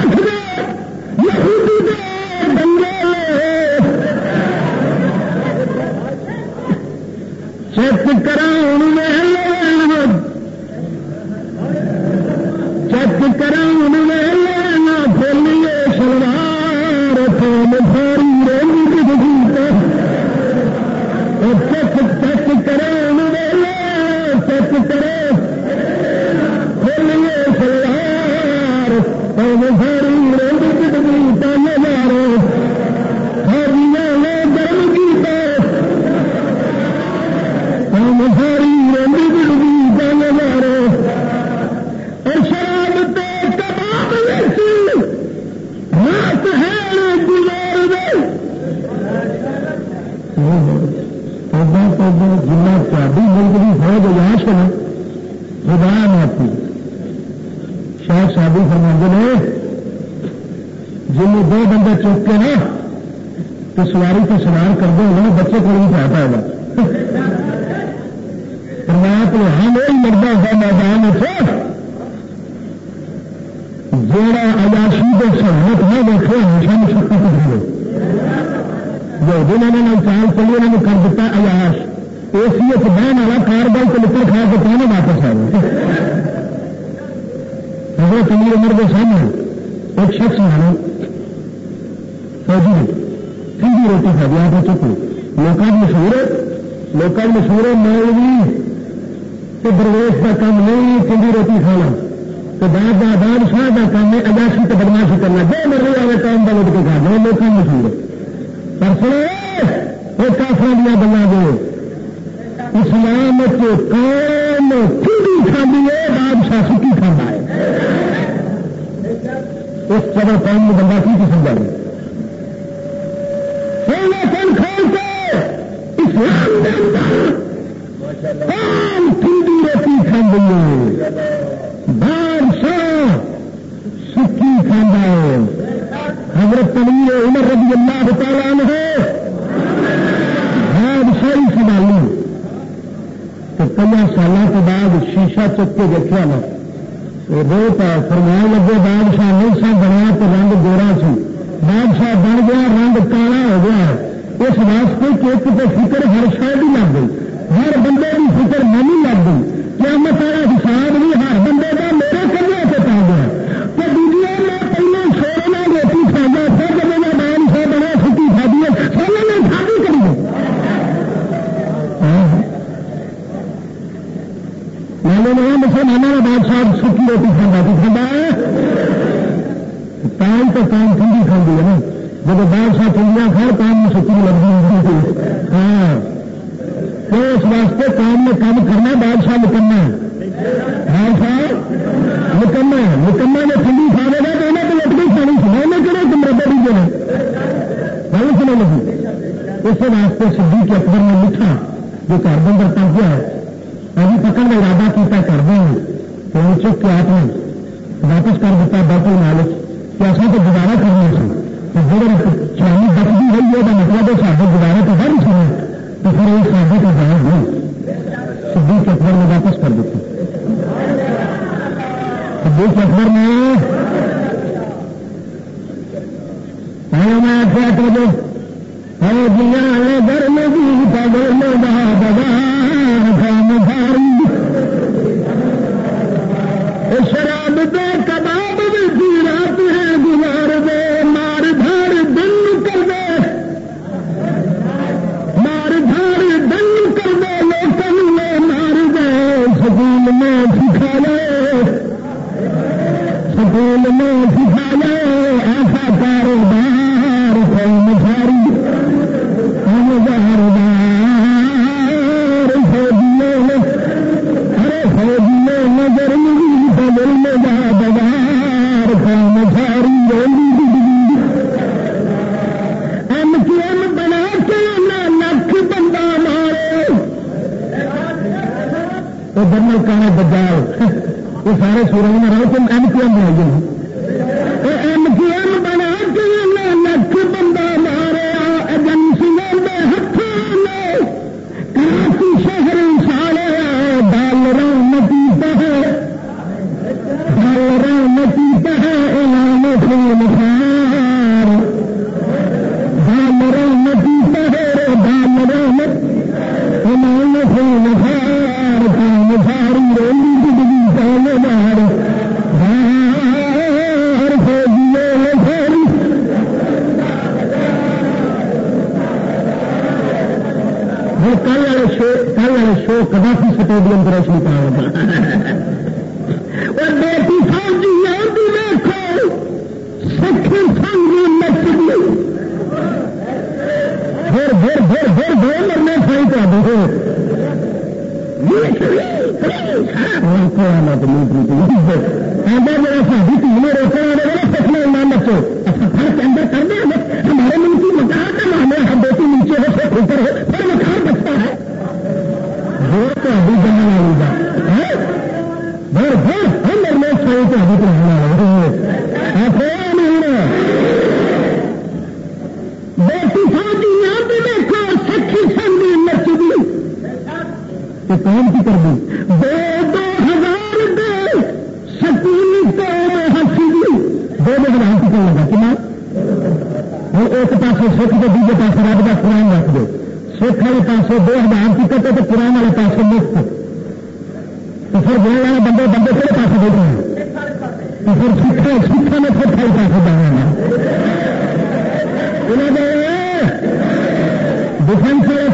Yeah. ایک شخص مارو فوجی ٹھنڈی روٹی کھا دیا آپ چکو لوگ مشہور ہے لوگ مشہور ہے میں کہ درویش کا کام نہیں ٹھنڈی روٹی کھانا۔ تو بعد شاہ کا کام ہے اجاشی تو بدماشی کرنا۔ جو مرضی آئے ٹائم کا کے کھا۔ لوگ مشہور ہے پر سنو وہ کافر دیا بنا دو اسلام کو کام ٹھنڈی کھانی ہے بادشاہ سکی کھانا ہے اس جگہ میں بندہ کی قسم جائے کون کھول کے اسلام کام ٹھنڈی روٹی کھانے بادشاہ سکی کھانا ہے حضرت تنویر عمر رضی اللہ تعالیٰ ہے بادشاہی سنبھالی تو کئی سالوں کے بعد شیشہ چک کے دیکھا نا بہت فرمان لگے بادشاہ نہیں سا بنیا تو رنگ گورا سی بادشاہ بن گیا رنگ کالا ہو گیا اس واسطے کہ ایک تو فکر ہر شاید ہی لگ گئی ہر بندے کی فکر نہیں لگ گئی کیا مسئلہ حساب بھی ہر بندے کا میرے کلے سے پا گیا تو دنیا میں پہلے سونا روٹی کھا گیا پھر جب میں بان سے بڑا چھٹی کھا دی سونے میں شادی کری میں نے کہا مسلمانوں کا بادشاہ سکی روٹی کھانا تو کھانا ہے کام تو کام ٹھنڈی کھانے ہے نا جب بادشاہ ٹھنڈیاں کھا کام میں سکی لگتی ہاں تو اس واسطے کام میں کام کرنا بادشاہ نکمنا بادشاہ نکما نکما نے ٹھنڈی کھا دے گا تو انہیں تو لٹ گئی کھانی سنا میں کرے تم ربے بھی جو ہے سنا نہیں اس واسطے سبھی کے اکبر میں لکھا جو گھر بندر پہنچ گیا ابھی پکڑ کا ارادہ کیا کر دیں تو وہ چک کے آپ نے واپس کر دیتا بیٹل مالک۔ کہ ایسا تو دوبارہ کرنا سی تو جب چلانی بچ بھی ہوئی ہے مطلب ہے سارے دوبارہ تو بڑھ سکے تو پھر وہ شادی کا جہاز نہیں سبھی کے اخبار میں واپس کر دیتے سبھی کے اخبار میں کدافی سٹیڈیم پر روشنی پا اور بیٹی فوجی آتی دیکھو سکھ سنگ نچدی پھر پھر پھر پھر پھر مرنے سائی تو میرا روکنے والے والا بچو سفر کے اندر کر دیں ہمارے کی مکان کا معاملہ ہم بیٹی نیچے ہو سب اوپر ہو پھر مکان تاری جنم بھر بھر ہر مرنے سو تاری نہیں ہے۔ بیٹی ساتھی دو ہزار دے سکون تو ہنسی کی کرنا تھا ایک پاس سکھ تو دوسرے پاس رب کا قرآن رکھ دو سکھ والے پاسوں دو ہزار کی کرتے تو قرآن والے پاسوں مفت تو پھر بولنے والے بندے بندے کہڑے پاس بیٹھ رہے ہیں؟ تو پھر سکھا سکھا میں سکھ والے پاس جانا ہے ڈیفینس والے